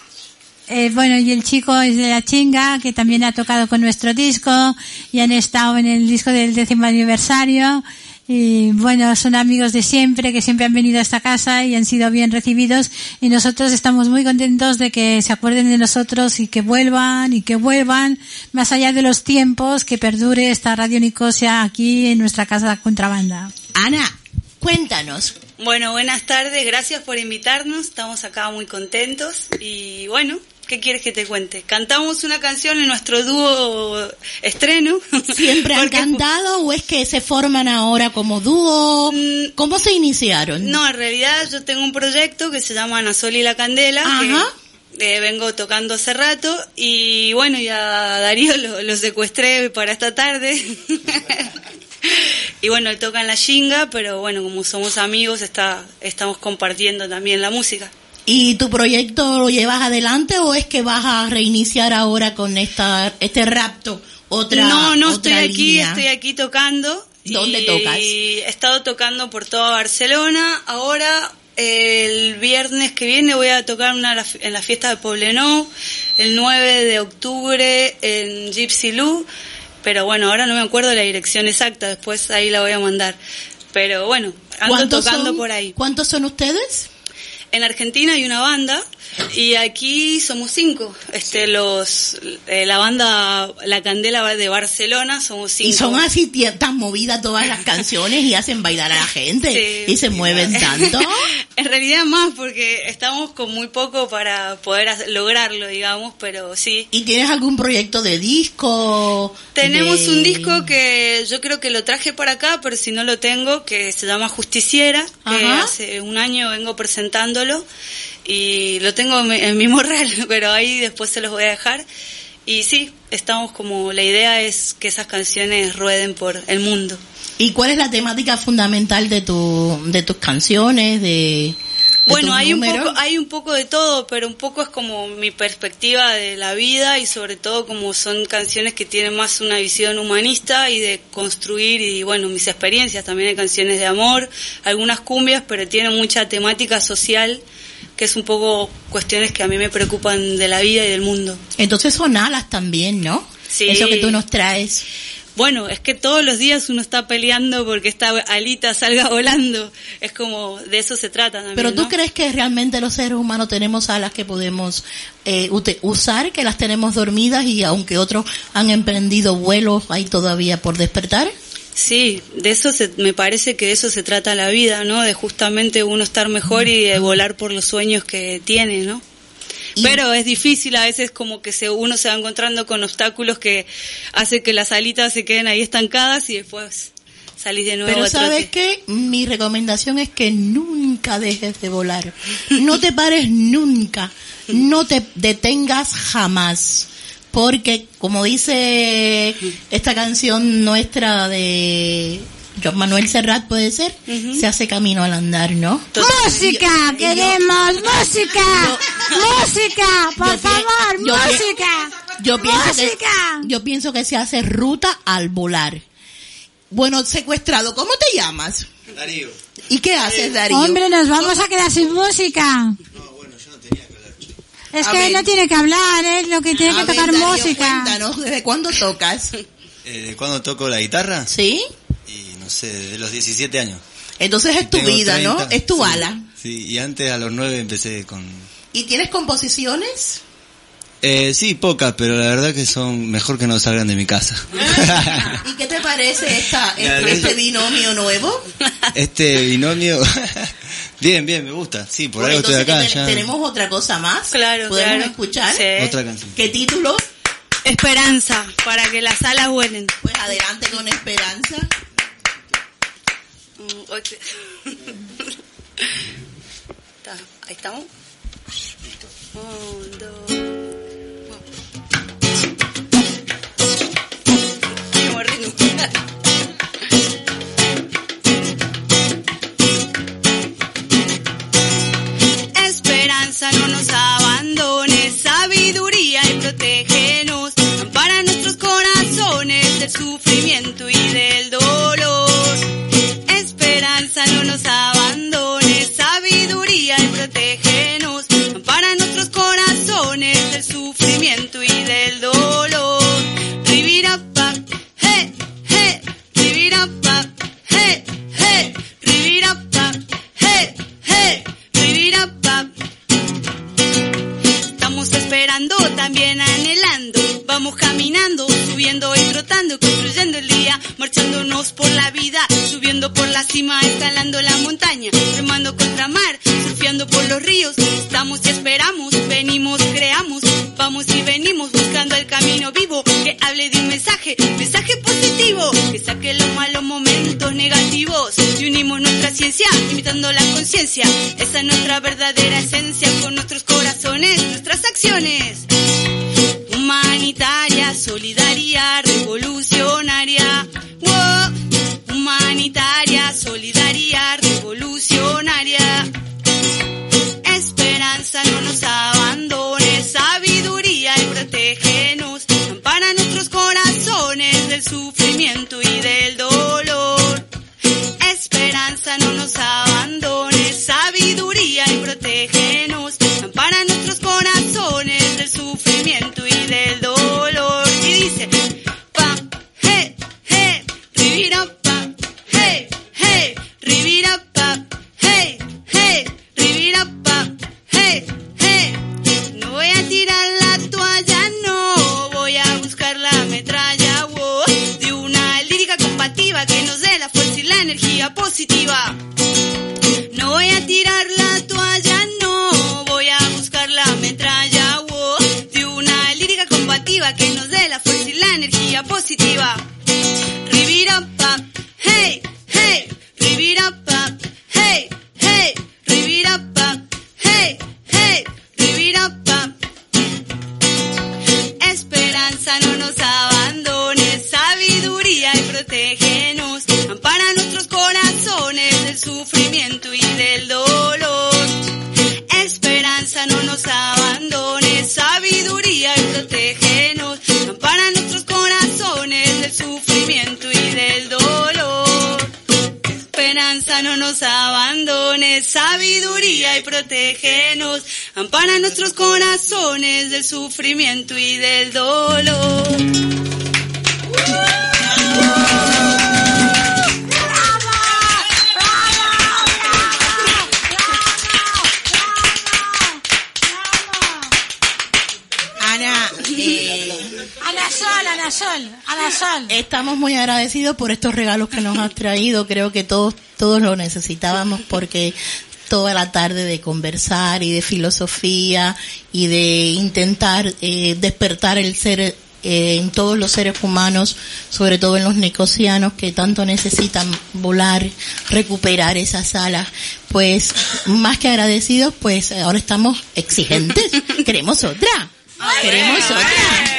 eh, bueno, y el chico es de la chinga, que también ha tocado con nuestro disco, y han estado en el disco del décimo aniversario. Y bueno, son amigos de siempre, que siempre han venido a esta casa y han sido bien recibidos. Y nosotros estamos muy contentos de que se acuerden de nosotros y que vuelvan y que vuelvan, más allá de los tiempos, que perdure esta Radio Nicosia aquí en nuestra casa de contrabanda. Ana, cuéntanos. Bueno, buenas tardes, gracias por invitarnos, estamos acá muy contentos y bueno, ¿qué quieres que te cuente? Cantamos una canción en nuestro dúo estreno. ¿Siempre han cantado o es que se forman ahora como dúo? ¿Cómo se iniciaron? Mm. No, en realidad yo tengo un proyecto que se llama Ana Sol y la Candela, Ajá. que eh, vengo tocando hace rato y bueno, y a Darío lo, lo secuestré para esta tarde. y bueno, él toca en la shinga, pero bueno, como somos amigos, está, estamos compartiendo también la música. ¿Y tu proyecto lo llevas adelante o es que vas a reiniciar ahora con esta este rapto? Otra, no, no otra estoy aquí, estoy aquí tocando. ¿Dónde y tocas? He estado tocando por toda Barcelona. Ahora, el viernes que viene voy a tocar una, en la fiesta de Poblenou, el 9 de octubre en Gypsy Lou. Pero bueno, ahora no me acuerdo la dirección exacta, después ahí la voy a mandar. Pero bueno, ando ¿Cuántos tocando son? por ahí. ¿Cuántos son ustedes? En Argentina hay una banda y aquí somos cinco. Este, los, eh, la banda La Candela de Barcelona somos cinco. Y son así tan movidas todas las canciones y hacen bailar a la gente Sí. y se mueven tanto. En realidad más porque estamos con muy poco para poder lograrlo, digamos, pero sí. ¿Y tienes algún proyecto de disco? Tenemos de- un disco que yo creo que lo traje para acá, pero si no lo tengo, que se llama Justiciera, que Ajá. hace un año vengo presentándolo y lo tengo en mi- morral, pero ahí después se los voy a dejar. Y sí, estamos como, la idea es que esas canciones rueden por el mundo. ¿Y cuál es la temática fundamental de tu de tus canciones de, Bueno, hay un poco, hay un poco de todo, pero un poco es como mi perspectiva de la vida y sobre todo como son canciones que tienen más una visión humanista y de construir y bueno, mis experiencias también hay canciones de amor, algunas cumbias, pero tienen mucha temática social que es un poco cuestiones que a mí me preocupan de la vida y del mundo. Entonces son alas también, ¿no? Sí. Eso que tú nos traes. Bueno, es que todos los días uno está peleando porque esta alita salga volando. Es como, de eso se trata también. Pero tú ¿no? crees que realmente los seres humanos tenemos alas que podemos eh, usar, que las tenemos dormidas y aunque otros han emprendido vuelos, hay todavía por despertar? Sí, de eso se, me parece que de eso se trata la vida, ¿no? De justamente uno estar mejor y de volar por los sueños que tiene, ¿no? Pero es difícil, a veces como que se, uno se va encontrando con obstáculos que hace que las alitas se queden ahí estancadas y después salís de nuevo Pero sabes qué, mi recomendación es que nunca dejes de volar. No te pares nunca. No te detengas jamás. Porque, como dice esta canción nuestra de Joan Manuel Serrat, puede ser, se hace camino al andar, ¿no? ¡Música! ¡Queremos música! ¡Música! ¡Por favor, música! Yo pienso, que, ¡Música! yo pienso que se hace ruta al volar. Bueno, secuestrado, ¿cómo te llamas? Darío. ¿Y qué haces, Darío? Hombre, nos vamos a quedar sin música. Es A que ver. no tiene que hablar, es lo que tiene A que ver, tocar Darío, música. Cuéntanos, ¿desde cuándo tocas? Eh, ¿Cuándo toco la guitarra? ¿Sí? Y no sé, desde los 17 años. Entonces es tu vida, ¿no? 30, Es tu sí, ala. Sí, y antes a los 9 empecé con... ¿Y tienes composiciones? Eh, sí, pocas, pero la verdad que son mejor que no salgan de mi casa. ¿Y qué te parece esta, este, este binomio nuevo? Este binomio... bien, bien, me gusta. Sí, por Bueno, algo estoy acá ¿te- ya. ¿tenemos otra cosa más? Claro, ¿Podemos claro. escuchar? Sí. Otra canción. ¿Qué título? Esperanza, para que las alas vuelen. Pues adelante con Esperanza. Mm, Ahí estamos. Un, dos. Esperanza no nos abandone, sabiduría y protégenos. Ampara nuestros corazones del sufrimiento y del dolor. Esperanza no nos abandone, Esperando, también anhelando. Vamos caminando, subiendo y trotando, construyendo el día, marchándonos por la vida, subiendo por la cima, escalando la montaña, remando contra mar, surfeando por los ríos. Estamos y esperamos, venimos, creamos, vamos y venimos buscando el camino vivo que hable de un mensaje, mensaje positivo, que saque los malos momentos negativos y unimos nuestra ciencia, imitando la conciencia. Esa es nuestra verdadera esencia con nuestros corazones, nuestras acciones. Humanitaria, solidaria, revolucionaria. Protégenos. Ampara nuestros corazones del sufrimiento y del dolor. Ana, eh, Ana Sol, Ana Sol, Ana Sol. Estamos muy agradecidos por estos regalos que nos has traído. Creo que todos, todos lo necesitábamos porque toda la tarde de conversar y de filosofía y de intentar eh, despertar el ser eh, en todos los seres humanos, sobre todo en los necosianos que tanto necesitan volar, recuperar esas alas. Pues más que agradecidos, pues ahora estamos exigentes. Queremos otra. Queremos otra.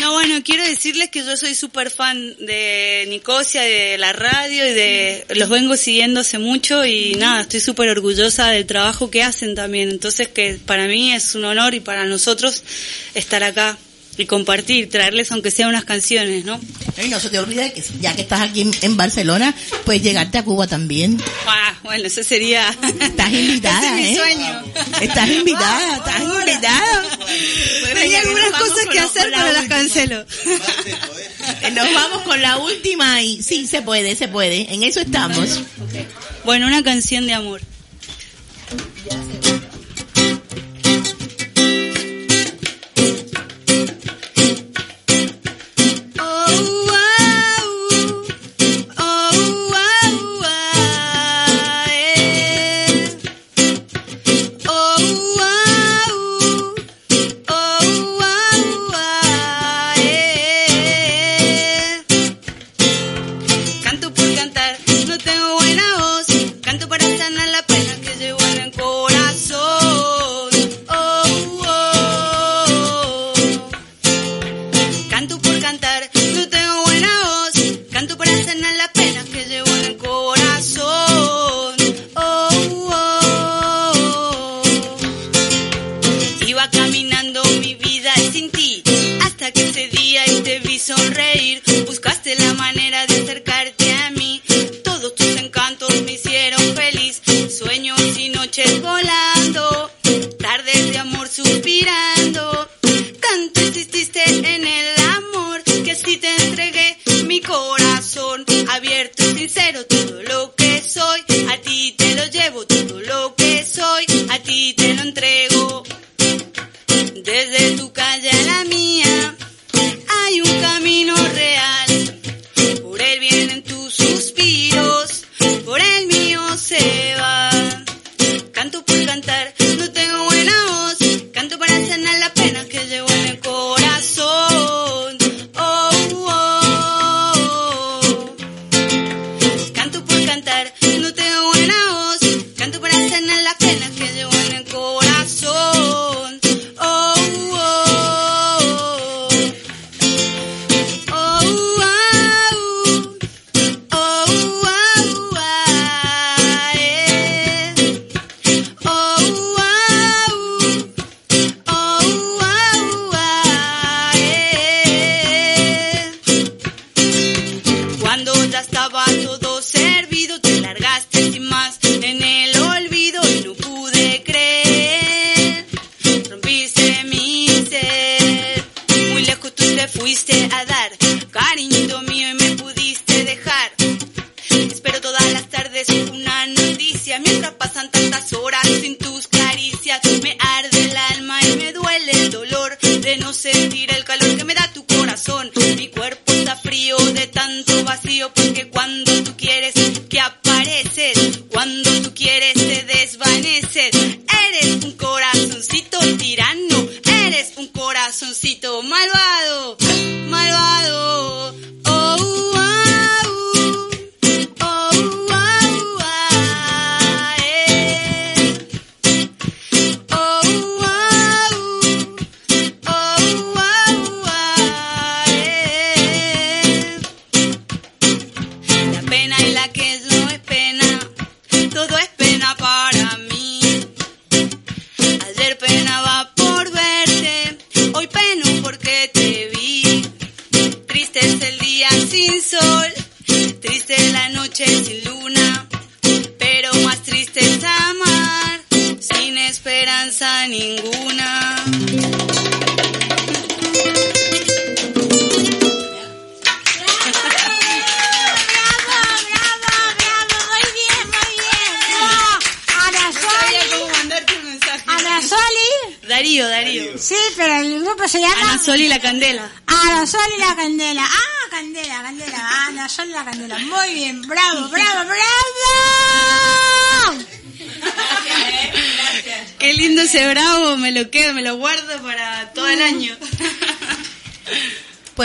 No, bueno, quiero decirles que yo soy súper fan de Nicosia, de la radio y de los vengo siguiendo hace mucho y nada, estoy súper orgullosa del trabajo que hacen también. Entonces que para mí es un honor y para nosotros estar acá y compartir, traerles aunque sea unas canciones, ¿no? Y no se te olvide que ya que estás aquí en, Barcelona, pues llegarte a Cuba también. Ah, bueno, eso sería... Estás invitada, es mi ¿eh? sueño. Estás invitada, estás invitada. Tenía algunas cosas que hacer, pero las cancelo. Eh, Nos vamos con la última y sí, se puede, se puede. En eso estamos. Bueno, una canción de amor. noches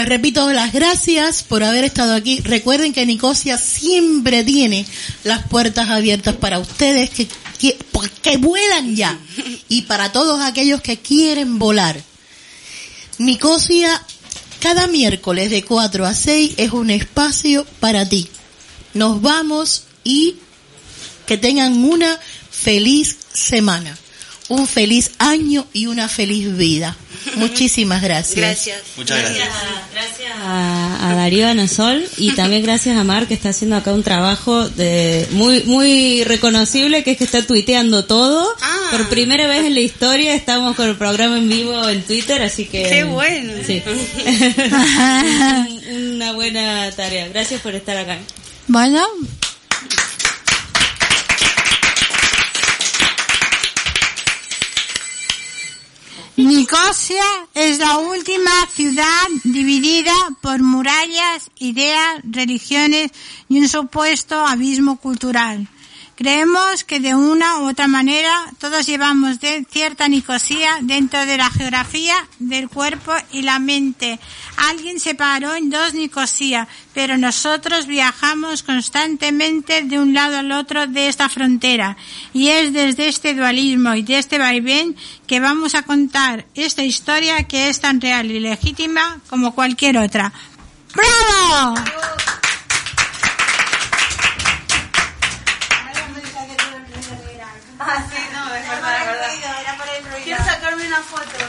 Pues repito las gracias por haber estado aquí. Recuerden que Nicosia siempre tiene las puertas abiertas para ustedes que, que, vuelan ya y para todos aquellos que quieren volar. Nicosia cada miércoles de 4 a 6 es un espacio para ti. Nos vamos y que tengan una feliz semana, un feliz año y una feliz vida. Muchísimas gracias. Gracias. Muchas gracias. Gracias a, a Darío Anasol y también gracias a Mar que está haciendo acá un trabajo de muy muy reconocible que es que está tuiteando todo. Por primera vez en la historia estamos con el programa en vivo en Twitter, así que Qué bueno. Sí. Una buena tarea. Gracias por estar acá. Bueno, Nicosia es la última ciudad dividida por murallas, ideas, religiones y un supuesto abismo cultural. Creemos que de una u otra manera todos llevamos cierta Nicosia dentro de la geografía del cuerpo y la mente. Alguien separó en dos Nicosia, pero nosotros viajamos constantemente de un lado al otro de esta frontera. Y es desde este dualismo y de este vaivén que vamos a contar esta historia que es tan real y legítima como cualquier otra. ¡Bravo! Ah, sí, no. Quiero sacarme una foto.